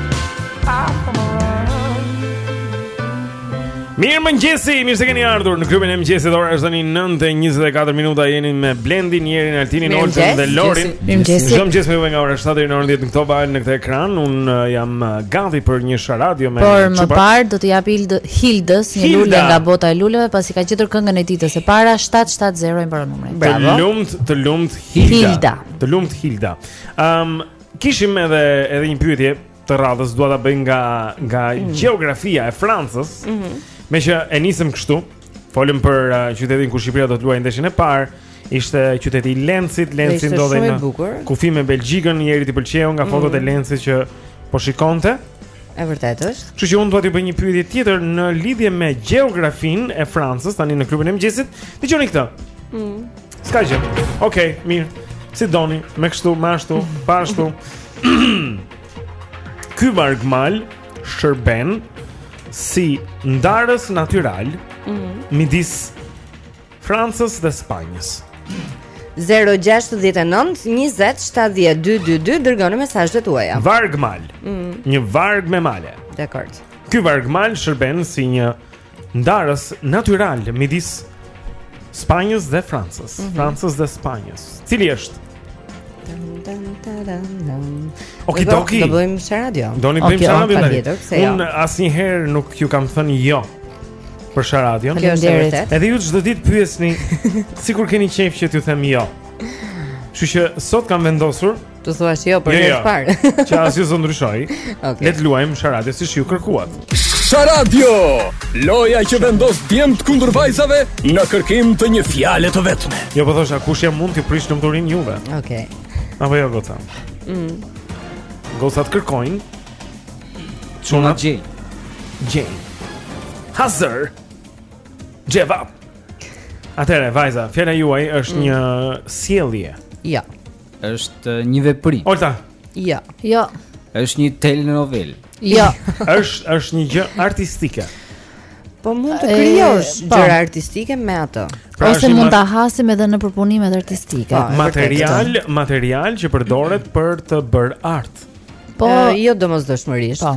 Speaker 15: Mirëmëngjesi,
Speaker 2: mirë se keni ardhur në klubin e mëngjesit Ora është tani 9.24 minuta jeni me Blendin Jerin Altinin Oltën dhe Lorin
Speaker 4: Mirëmëngjesi
Speaker 2: Çdo mëngjes me juve nga ora 7 deri në orën 10 në këto valë në këtë ekran Unë uh, jam uh, gati për një sharadio me
Speaker 4: Por më parë do t'i jap Hildës një lule nga bota e luleve Pasi ka gjetur këngën e ditës e para 7-7-0 i mbaron numri Bravo
Speaker 2: Të lumtë, të lumtë Hilda.
Speaker 4: Hilda
Speaker 2: Të lumtë Hilda um, Kishim edhe edhe një pyetje të radhës dua ta bëj nga nga mm -hmm. gjeografia e Francës. Ëh. Mm -hmm. Meqë e nisëm kështu, folëm për uh, qytetin ku Shqipëria do të luajë ndeshjen e parë. Ishte qyteti i Lensit,
Speaker 6: Lensi
Speaker 2: ndodhej në kufi me Belgjikën, Jerit i pëlqeu nga fotot mm -hmm. e
Speaker 6: mhm.
Speaker 2: Lensit që po shikonte.
Speaker 6: E vërtetë është.
Speaker 2: Kështu që unë dua t'ju bëj një pyetje tjetër në lidhje me gjeografinë e Francës tani në klubin e mëngjesit. Dëgjoni këtë.
Speaker 6: Mm.
Speaker 2: Ska gjë. Okej, okay, mirë. Si doni, me kështu, me ashtu, pa ashtu. Ky vargmal shërben si ndarës natyral
Speaker 6: mm -hmm.
Speaker 2: midis Francës dhe Spanjës.
Speaker 6: 0-6-9-20-70-222 Dërgoni mesazhet tuaja
Speaker 2: Vargmal
Speaker 6: mm.
Speaker 2: Një varg me male
Speaker 6: Dakord
Speaker 2: Ky vargmal shërben si një ndarës natyral midis Spanjës dhe Francës,
Speaker 6: mm -hmm.
Speaker 2: Francës dhe Spanjës. Cili është?
Speaker 6: Oki
Speaker 2: doki.
Speaker 6: Do bëjmë sharadio.
Speaker 2: Do të bëjmë sharadio.
Speaker 6: Jo.
Speaker 2: Unë asnjëherë nuk ju kam thënë jo për sharadion.
Speaker 6: Kjo është vërtet.
Speaker 2: Edhe ju çdo ditë pyesni sikur keni qejf që t'ju them jo. Kështu që sot kam vendosur
Speaker 6: T'ju them jo për herë të parë.
Speaker 2: Që as ju
Speaker 6: ndryshoi.
Speaker 2: Le të luajmë sharadio siç ju kërkuat.
Speaker 16: Sharadio! Loja që vendos djemt kundër vajzave në kërkim të një fjale të vetme.
Speaker 2: Jo po thosha kush jam unë t'ju prish lumturinë juve.
Speaker 6: Okej. Okay.
Speaker 2: Apo jo goca.
Speaker 6: Mm.
Speaker 2: Gocat kërkojnë.
Speaker 3: Çuna G.
Speaker 2: G. Hazër. Jeva. Atëherë vajza, fjala juaj është
Speaker 6: mm.
Speaker 2: një sjellje. Ja.
Speaker 6: Jo.
Speaker 3: Është një veprim.
Speaker 2: Olta.
Speaker 6: Jo.
Speaker 4: Jo.
Speaker 3: Është një telenovelë.
Speaker 4: Jo.
Speaker 2: Është është një gjë artistike.
Speaker 6: Po mund të krijosh
Speaker 4: po.
Speaker 6: gjëra artistike me ato.
Speaker 2: Pra
Speaker 4: Ose mund ta hasim edhe në përpunimet artistike.
Speaker 2: Po, material, material që përdoret për të bërë art.
Speaker 4: Po,
Speaker 6: jo domosdoshmërisht.
Speaker 4: Po.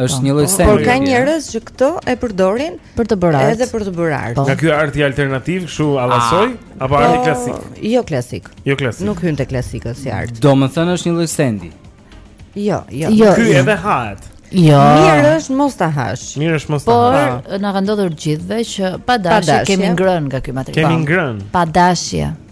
Speaker 3: Është po. një lloj
Speaker 6: sendi.
Speaker 3: Por
Speaker 6: ka njerëz që këto e përdorin
Speaker 4: për të bërë art.
Speaker 6: Edhe për të bërë art. Po.
Speaker 2: Nga ky arti alternativ, kësi, asisoj ah. apo arti
Speaker 6: po,
Speaker 2: klasik?
Speaker 6: Jo klasik.
Speaker 2: Jo klasik.
Speaker 6: Nuk hyn te klasika si art.
Speaker 3: Domethënë është një lloj sendi.
Speaker 6: Jo, jo.
Speaker 4: jo
Speaker 2: ky edhe hahet.
Speaker 4: Jo.
Speaker 6: Mirë është mos ta hash.
Speaker 2: Mirë është mos ta hash.
Speaker 4: Por na ka ndodhur të gjithëve që pa dashje kemi ngrënë nga ky material.
Speaker 2: Kemi ngrënë.
Speaker 4: Pa dashje.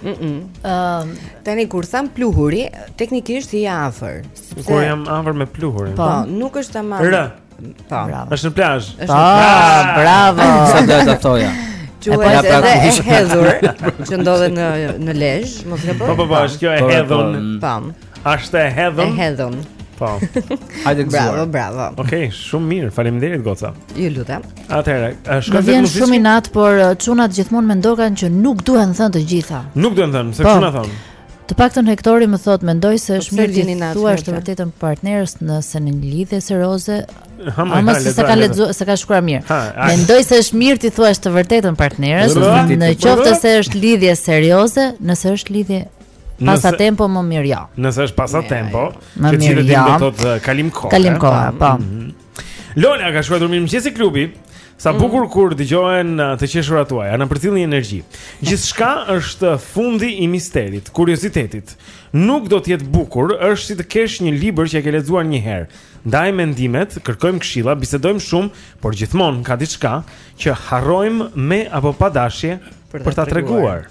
Speaker 6: Mm -mm.
Speaker 4: Um,
Speaker 6: tani kur tha pluhuri, teknikisht i afër. Sepse...
Speaker 2: Kur jam afër me pluhurin.
Speaker 6: Po, po. nuk është tamam.
Speaker 2: Rërë.
Speaker 6: Po.
Speaker 2: Është në plazh.
Speaker 6: Është në plazh.
Speaker 4: Bravo.
Speaker 3: Sa do ta thoja.
Speaker 6: Quhet
Speaker 3: pra
Speaker 6: e hedhur që ndodhet në në Lezhë, mos e bëj.
Speaker 2: Po po po, është kjo e
Speaker 3: hedhur.
Speaker 6: Pam. Po.
Speaker 2: Është e hedhun.
Speaker 6: E
Speaker 2: hedhun. Po.
Speaker 3: Hajde gëzuar.
Speaker 6: Bravo, bravo.
Speaker 2: Okej, okay, shumë mirë. Faleminderit goca.
Speaker 6: Ju lutem.
Speaker 2: Atëherë, është,
Speaker 4: më vjen shumë inat, por uh, çunat gjithmonë mendokan që nuk duhen thënë të gjitha.
Speaker 2: Nuk duhen thënë, se
Speaker 4: po.
Speaker 2: çunat thonë.
Speaker 4: Të paktën Hektori më thotë, mendoj se po
Speaker 6: është
Speaker 4: mirë
Speaker 6: t'i
Speaker 4: thuash të vërtetën partneres nëse në një lidhje serioze Ama se s'e ka lexu, s'e ka shkruar mirë. Mendoj se është mirë t'i thuash të vërtetën
Speaker 2: partneres,
Speaker 4: në qoftë se është lidhje serioze, nëse është lidhje Pasa tempo më mirë jo.
Speaker 2: Nëse është pasa tempo,
Speaker 4: jo,
Speaker 2: jo.
Speaker 4: që
Speaker 2: cilë
Speaker 4: jo.
Speaker 2: do të thotë eh, kalim kohë.
Speaker 4: Kalim
Speaker 2: eh?
Speaker 4: kohë, po.
Speaker 2: Mhm. Lola ka shkuar dormi mëngjes i klubi. Sa mhm. bukur kur dëgjohen eh, të qeshurat tuaja, na përcjellin energji. Gjithçka është fundi i misterit, kuriozitetit. Nuk do të jetë bukur, është si të kesh një libër që e ke lexuar një herë. Ndajmë mendimet, kërkojmë këshilla, bisedojmë shumë, por gjithmonë ka diçka që harrojmë me apo pa dashje për
Speaker 6: ta
Speaker 2: treguar.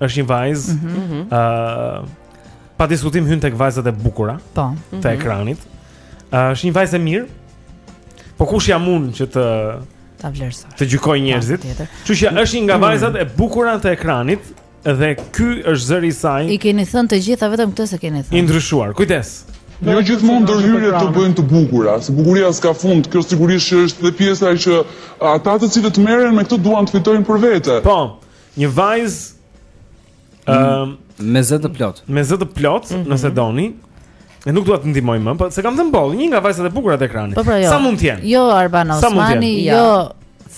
Speaker 4: është
Speaker 12: një vajzë. Ëh, mm -hmm.
Speaker 4: uh,
Speaker 12: pa diskutim hyn tek vajzat e bukura.
Speaker 4: Po.
Speaker 12: Të mm -hmm. ekranit. Ëh, uh, është një vajzë e mirë. Po kush jam unë që të
Speaker 4: ta vlerësoj.
Speaker 12: Të gjykoj njerëzit. Kështu që është një nga vajzat e bukura të ekranit dhe ky është zëri i saj.
Speaker 4: I keni thënë të gjitha vetëm këtë s'e keni thënë.
Speaker 12: I ndryshuar. Kujdes.
Speaker 13: Jo gjithmonë ndërhyrjet të bëjnë të bukura, se bukuria s'ka fund. Kjo sigurisht është dhe pjesa që ata të cilët merren me këto duan të fitojnë për vete.
Speaker 12: Po. Një vajzë ëm mm, um,
Speaker 3: me zë të plot.
Speaker 12: Me zë të plot, mm -hmm. nëse doni. Nuk dua të ndihmoj më, po se kam thënë boll, një nga vajzat e bukura të ekranit.
Speaker 4: Po, pra, jo.
Speaker 12: Sa mund të jenë?
Speaker 4: Jo Arbana Osmani, jo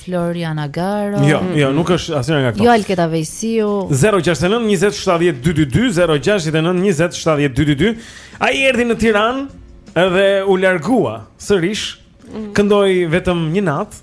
Speaker 4: Floriana Garo.
Speaker 12: Jo, mm. jo, nuk është asnjë nga këto.
Speaker 4: Jo Alketa Vejsiu.
Speaker 12: 069 20 70 222 069 20 70 222. Ai erdhi në Tiranë dhe u largua sërish. Mm. Këndoi vetëm një natë.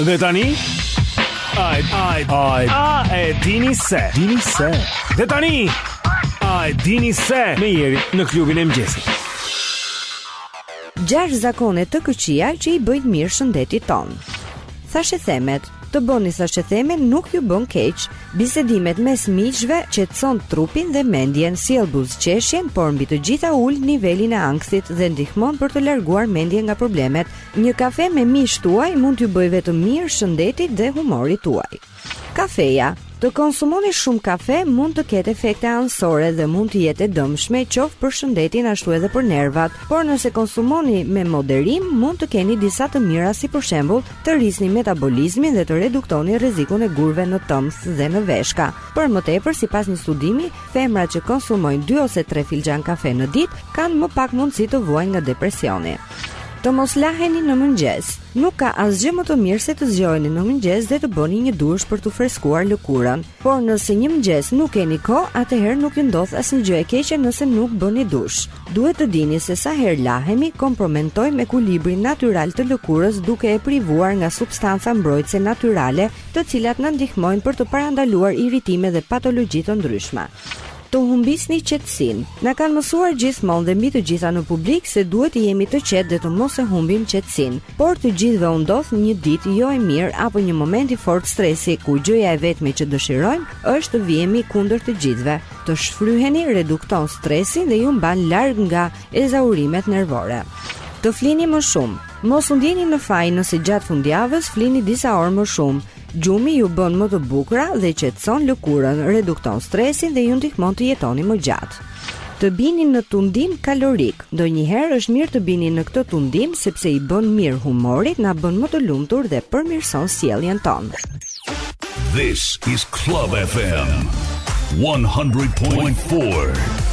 Speaker 12: Dhe tani Ai ai ai a e dini se dini se Dhe tani a e dini se me Jerin në klubin e mëngjesit
Speaker 6: Gjashtë zakone të këqija që i bëjnë mirë shëndetit tonë Thashethemet Të bëni thashetheme nuk ju bën keq Bisedimi mes miqve qetëson trupin dhe mendjen sjell buzëqeshjen Por mbi të gjitha ul nivelin e ankthit dhe ndihmon për të larguar mendjen nga problemet Një kafe me miqtë tuaj mund t'ju bëjë vetëm mirë shëndetit dhe humorit tuaj. Kafeja Të konsumoni shumë kafe mund të ketë efekte anësore dhe mund të jetë e dëmshme qoftë për shëndetin ashtu edhe për nervat, por nëse konsumoni me moderim mund të keni disa të mira si për shembull të rrisni metabolizmin dhe të reduktoni rrezikun e gurëve në tëmth dhe në veshka. Për më tepër, sipas një studimi, femrat që konsumojnë 2 ose 3 filxhanë kafe në ditë kanë më pak mundësi të vuajnë nga depresioni. Të mos laheni në mëngjes. Nuk ka asgjë më të mirë se të zgjoheni në mëngjes dhe të bëni një dush për të freskuar lëkurën. Por nëse një mëngjes nuk keni kohë, atëherë nuk ju ndodh asnjë gjë e keqe nëse nuk bëni dush. Duhet të dini se sa herë lahemi, kompromentojmë ekuilibrin natyral të lëkurës duke e privuar nga substanca mbrojtëse natyrale, të cilat na ndihmojnë për të parandaluar irritime dhe patologji të ndryshme. Të humbisni qetësinë. Na kanë mësuar gjithmonë dhe mbi të gjitha në publik se duhet të jemi të qetë dhe të mos e humbim qetësinë. Por të gjithëve u ndodh një ditë jo e mirë apo një moment i fortë stresi kur gjëja e vetme që dëshirojmë është të vihemi kundër të gjithëve. Të shfryheni redukton stresin dhe ju mban larg nga ezaurimet nervore. Të flini më shumë. Mos u ndjeni në faj nëse gjatë fundjavës flini disa orë më shumë. Gjumi ju bën më të bukura dhe qetëson lëkurën, redukton stresin dhe ju ndihmon të jetoni më gjatë. Të bini në tundim kalorik. Ndonjëherë është mirë të bini në këtë tundim sepse i bën mirë humorit, na bën më të lumtur dhe përmirëson sjelljen tonë.
Speaker 12: This is Club FM 100.4.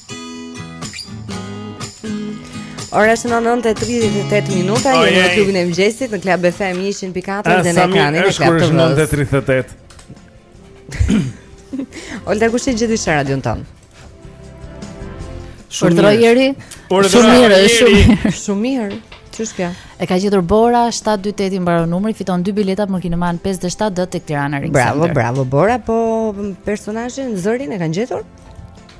Speaker 6: Ora është 9:38 minuta, jemi në klubin e mëngjesit në Club FM 104 dhe në ekranin e Club TV.
Speaker 2: Është 9:38.
Speaker 6: Olga kush e gjeti sa radion ton?
Speaker 4: Shumë mirë.
Speaker 2: Jeri.
Speaker 4: Shumë mirë, shumë mirë.
Speaker 6: Shumë mirë. Ç'është kjo?
Speaker 4: E ka gjetur Bora 728 i mbaron numri, fiton dy bileta për kinemanë 7D tek Tirana Ring.
Speaker 6: Bravo, bravo Bora, po personazhin zërin e kanë gjetur?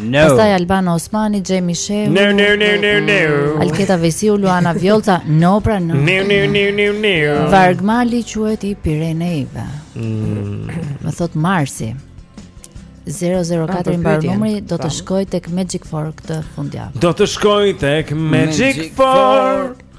Speaker 3: No.
Speaker 4: Pastaj Albana Osmani, Xhemi Shehu.
Speaker 2: No no no no no.
Speaker 4: Alketa Vejsiu, Luana Vjollca, no pra no.
Speaker 2: No no no no no.
Speaker 4: Vargmali quhet i Pirenejve.
Speaker 2: Mm.
Speaker 4: Më thotë Marsi. 004
Speaker 1: ah,
Speaker 4: i
Speaker 1: mbaron
Speaker 4: numri do të shkojë tek Magic Fork këtë fundjavë.
Speaker 2: Do të shkojë tek Magic Fork.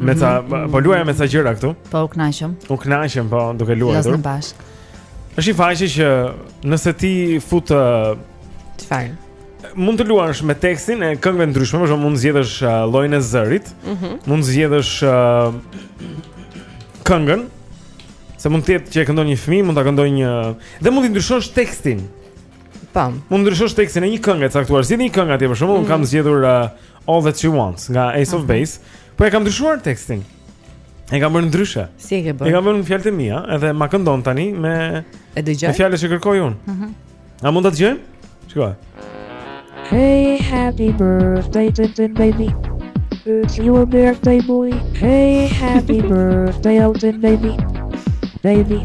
Speaker 2: Me sa mm-hmm. po luajmë me sa gjëra këtu.
Speaker 4: Po u kënaqëm.
Speaker 2: U kënaqëm po duke luajtur.
Speaker 4: Lëzim bashkë.
Speaker 2: Është një faqe që nëse ti fut
Speaker 1: çfarë?
Speaker 2: Mund të luansh me tekstin e këngëve të ndryshme, por mund të zgjedhësh uh, llojin e zërit.
Speaker 1: Mm -hmm.
Speaker 2: Mund të zgjedhësh uh, këngën. Se mund të jetë që e këndon një fëmijë, mund ta këndojë një dhe mund të ndryshosh tekstin.
Speaker 1: Pam.
Speaker 2: Mund ndryshosh tekstin e një kënge të caktuar. Zgjedh një këngë atje për shembull, mm. kam zgjedhur uh, All That She Wants nga Ace of mhm. Base, po e kam ndryshuar tekstin. E kam bërë ndryshe.
Speaker 1: Si e ke bërë?
Speaker 2: E kam vënë fjalët e mia, edhe ma këndon tani me
Speaker 1: E dëgjoj.
Speaker 2: Me fjalët që kërkoj unë. Ëh.
Speaker 1: Mhm.
Speaker 2: A mund ta dëgjojmë? Shikoj.
Speaker 17: Hey, happy birthday to the baby. It's your birthday boy. Hey, happy birthday to the baby. Baby.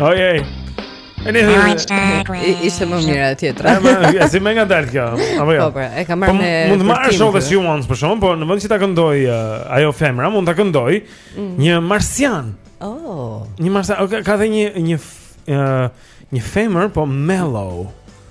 Speaker 2: Ojej.
Speaker 1: Eni ishte më mirë e tjetra.
Speaker 2: Ja, si më ngadalë kjo. Apo jo.
Speaker 1: Po, pra, e kam marrë
Speaker 2: po,
Speaker 1: me.
Speaker 2: Mund të marrësh
Speaker 1: edhe
Speaker 2: "All That She Wants" për shembull, po në vend që ta këndojë uh, ajo femra, mund ta këndojë
Speaker 1: mm.
Speaker 2: një marsian.
Speaker 1: Oh.
Speaker 2: Një marsian, ka dhe një një uh, një femër, po mellow.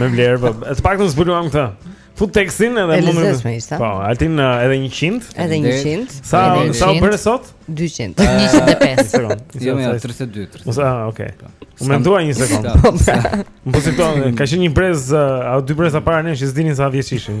Speaker 2: Me vlerë, po. E të paktën zbuluam këtë.
Speaker 12: Fut tekstin edhe mund
Speaker 6: të. Elizes me ishte.
Speaker 12: Po, Altin uh, edhe 100.
Speaker 6: Edhe 100.
Speaker 12: Sa vjeçe u
Speaker 6: 100.
Speaker 12: bëre sot?
Speaker 6: 200.
Speaker 2: 105 për unë.
Speaker 3: Jo, jo, 32, 32.
Speaker 12: Mos, ah, okay. U mendua një sekond.
Speaker 3: Po, pra.
Speaker 12: Mo po si këto, ka qenë një brez, uh, a dy breza para nesh që s'dinin sa vjeç ishin.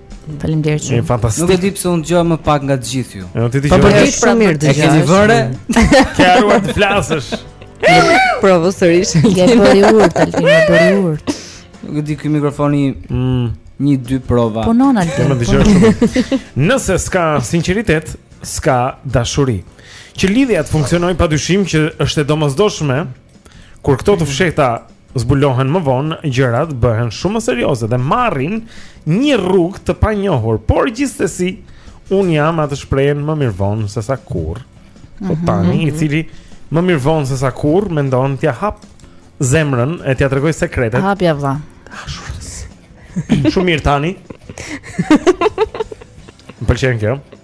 Speaker 6: Faleminderit
Speaker 2: shumë. Fantastik.
Speaker 3: Nuk e di pse unë dëgjoj më pak nga të gjithë ju.
Speaker 2: Unë ti dëgjoj.
Speaker 4: Po unë shumë mirë dëgjoj.
Speaker 3: E keni vënë?
Speaker 2: Ke harruar të flasësh.
Speaker 6: Provo sërish.
Speaker 4: Je bërë i urtë, Altin, je bërë i urtë.
Speaker 3: Nuk e di ky mikrofoni.
Speaker 2: Mm.
Speaker 3: Një dy prova.
Speaker 4: Po
Speaker 2: punon
Speaker 4: Altin.
Speaker 2: Më dëgjoj shumë. Nëse s'ka sinqeritet, s'ka dashuri. Që lidhja të funksionojë padyshim që është e domosdoshme, Kur këto të fshehta zbulohen më vonë, gjërat bëhen shumë më serioze dhe marrin një rrugë të panjohur, por gjithsesi unë jam atë shprehjen më mirë vonë se sa kurrë. Po
Speaker 4: mhm.
Speaker 2: tani mm -hmm. i cili më mirë vonë se sa kurrë mendon t'ia hap zemrën e t'ia tregojë sekretet.
Speaker 4: Hapja vëlla.
Speaker 2: Shumë mirë tani. Më pëlqen kjo.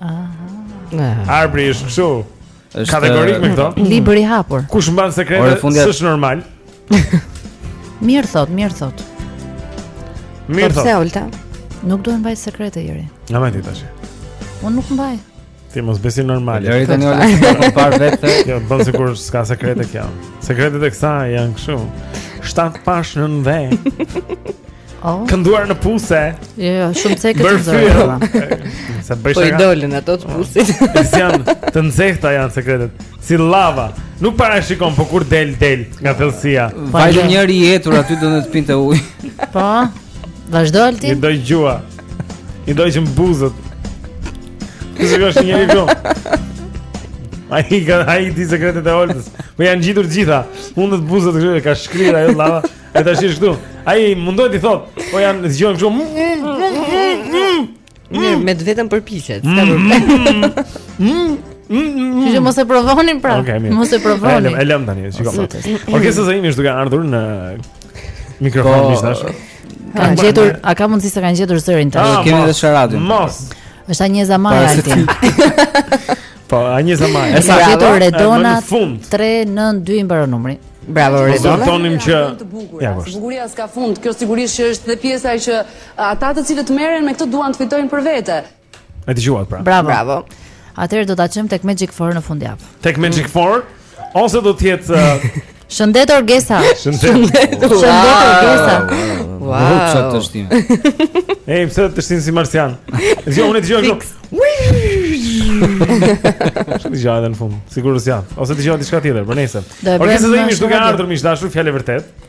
Speaker 2: Ah. Arbri është kështu.
Speaker 3: Është
Speaker 2: kategorik me këto.
Speaker 4: Libër i hapur.
Speaker 2: Kush mban sekrete s'është normal.
Speaker 4: Mirë thotë, mirë thotë.
Speaker 2: Mirë
Speaker 6: thotë. Pse Olta?
Speaker 4: Nuk duhen mbajt sekrete Iri.
Speaker 2: Na më di tash.
Speaker 4: Unë nuk mbaj.
Speaker 2: Ti mos besi normal.
Speaker 3: Iri tani Olta po par vetë.
Speaker 2: Jo, bën sikur s'ka sekrete kjo. Sekretet e kësaj janë kështu. Shtatë pashë nën dhe.
Speaker 4: Oh.
Speaker 2: Kënduar në puse.
Speaker 4: Jo, jo, shumë cekët i
Speaker 2: ka. S'bëj shaka.
Speaker 6: Po i dolin ato të pusit.
Speaker 2: Si janë, të nxehta janë sekretet. Si lava. Nuk para shikon, po kur del, del nga thellësia.
Speaker 3: Po, Vajtë jo. njëri i etur aty donte të pinte ujë.
Speaker 4: Po, vazhdo Altin.
Speaker 2: I dogji gjuha. I dogjën buzët. Kësë kështë është njëri këmë. Ai ka, ai di sekretet e Oltës. Po janë ngjitur të gjitha. Mundët buzët kështë, ka shkrirë ajo lava. E tash është këtu. Ai mundohet të thotë, po s'e dëgjojmë kështu.
Speaker 6: Mirë, me të vetëm përpiqet.
Speaker 4: Ti që mos e provoni pra.
Speaker 2: Okay,
Speaker 4: mos e provoni.
Speaker 2: E lëm tani,
Speaker 4: shikoj.
Speaker 2: Orkestra e Zaimit është duke ardhur në mikrofon
Speaker 3: po,
Speaker 2: mish
Speaker 4: Ka gjetur, a ka mundësi ta kenë gjetur zërin tash?
Speaker 3: Ah,
Speaker 2: Kemi
Speaker 3: edhe çfarë radio.
Speaker 2: Mos.
Speaker 4: Është Anjeza
Speaker 3: mar
Speaker 4: Altin.
Speaker 2: Po, Anjeza maj.
Speaker 4: E ka gjetur Redona 392 i mbaron numri.
Speaker 6: Bravo
Speaker 2: Redona. Do thonim që ja po.
Speaker 18: Bukuria s'ka fund. Kjo sigurisht që është dhe pjesa që ata të cilët merren me këtë duan të fitojnë për vete.
Speaker 2: E dëgjuat pra.
Speaker 4: Bravo.
Speaker 6: Bravo.
Speaker 4: Atëherë do ta çojmë tek Magic Four në fundjavë.
Speaker 2: Tek Magic Four? Ose do të jetë uh,
Speaker 4: Shëndet Orgesa.
Speaker 2: Shëndet.
Speaker 4: Shëndet Orgesa.
Speaker 3: Wow. Sa teshtin.
Speaker 2: Ej, pse teshtin si marsian? Zi unë të gjoj. Sa të gjoj në fund. Sigurisht ja. Ose të gjoj diçka tjetër, por nejse.
Speaker 4: Orgesa
Speaker 2: na
Speaker 4: i
Speaker 2: kemi shtuar ca
Speaker 4: radhët,
Speaker 2: mik i dashur fjalë e vërtetë.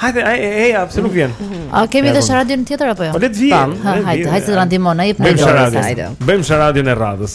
Speaker 2: Hajde, ai ai ai pse nuk vjen?
Speaker 4: A kemi
Speaker 2: dhe
Speaker 4: sharadion tjetër apo jo?
Speaker 2: Po le të vijë.
Speaker 4: Hajde, hajde të ndihmon, ai jep
Speaker 2: në
Speaker 6: radion.
Speaker 2: Bëjmë sharadion e radhës.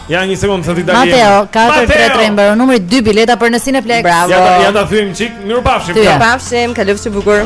Speaker 2: Ja një sekondë sa t'i dalë.
Speaker 4: Mateo, 433 i mbaron numri 2 bileta për në Cineplexx.
Speaker 6: Bravo.
Speaker 2: Ja ja ta thyejm çik, mirupafshim.
Speaker 6: Mirupafshim, kalofshi bukur.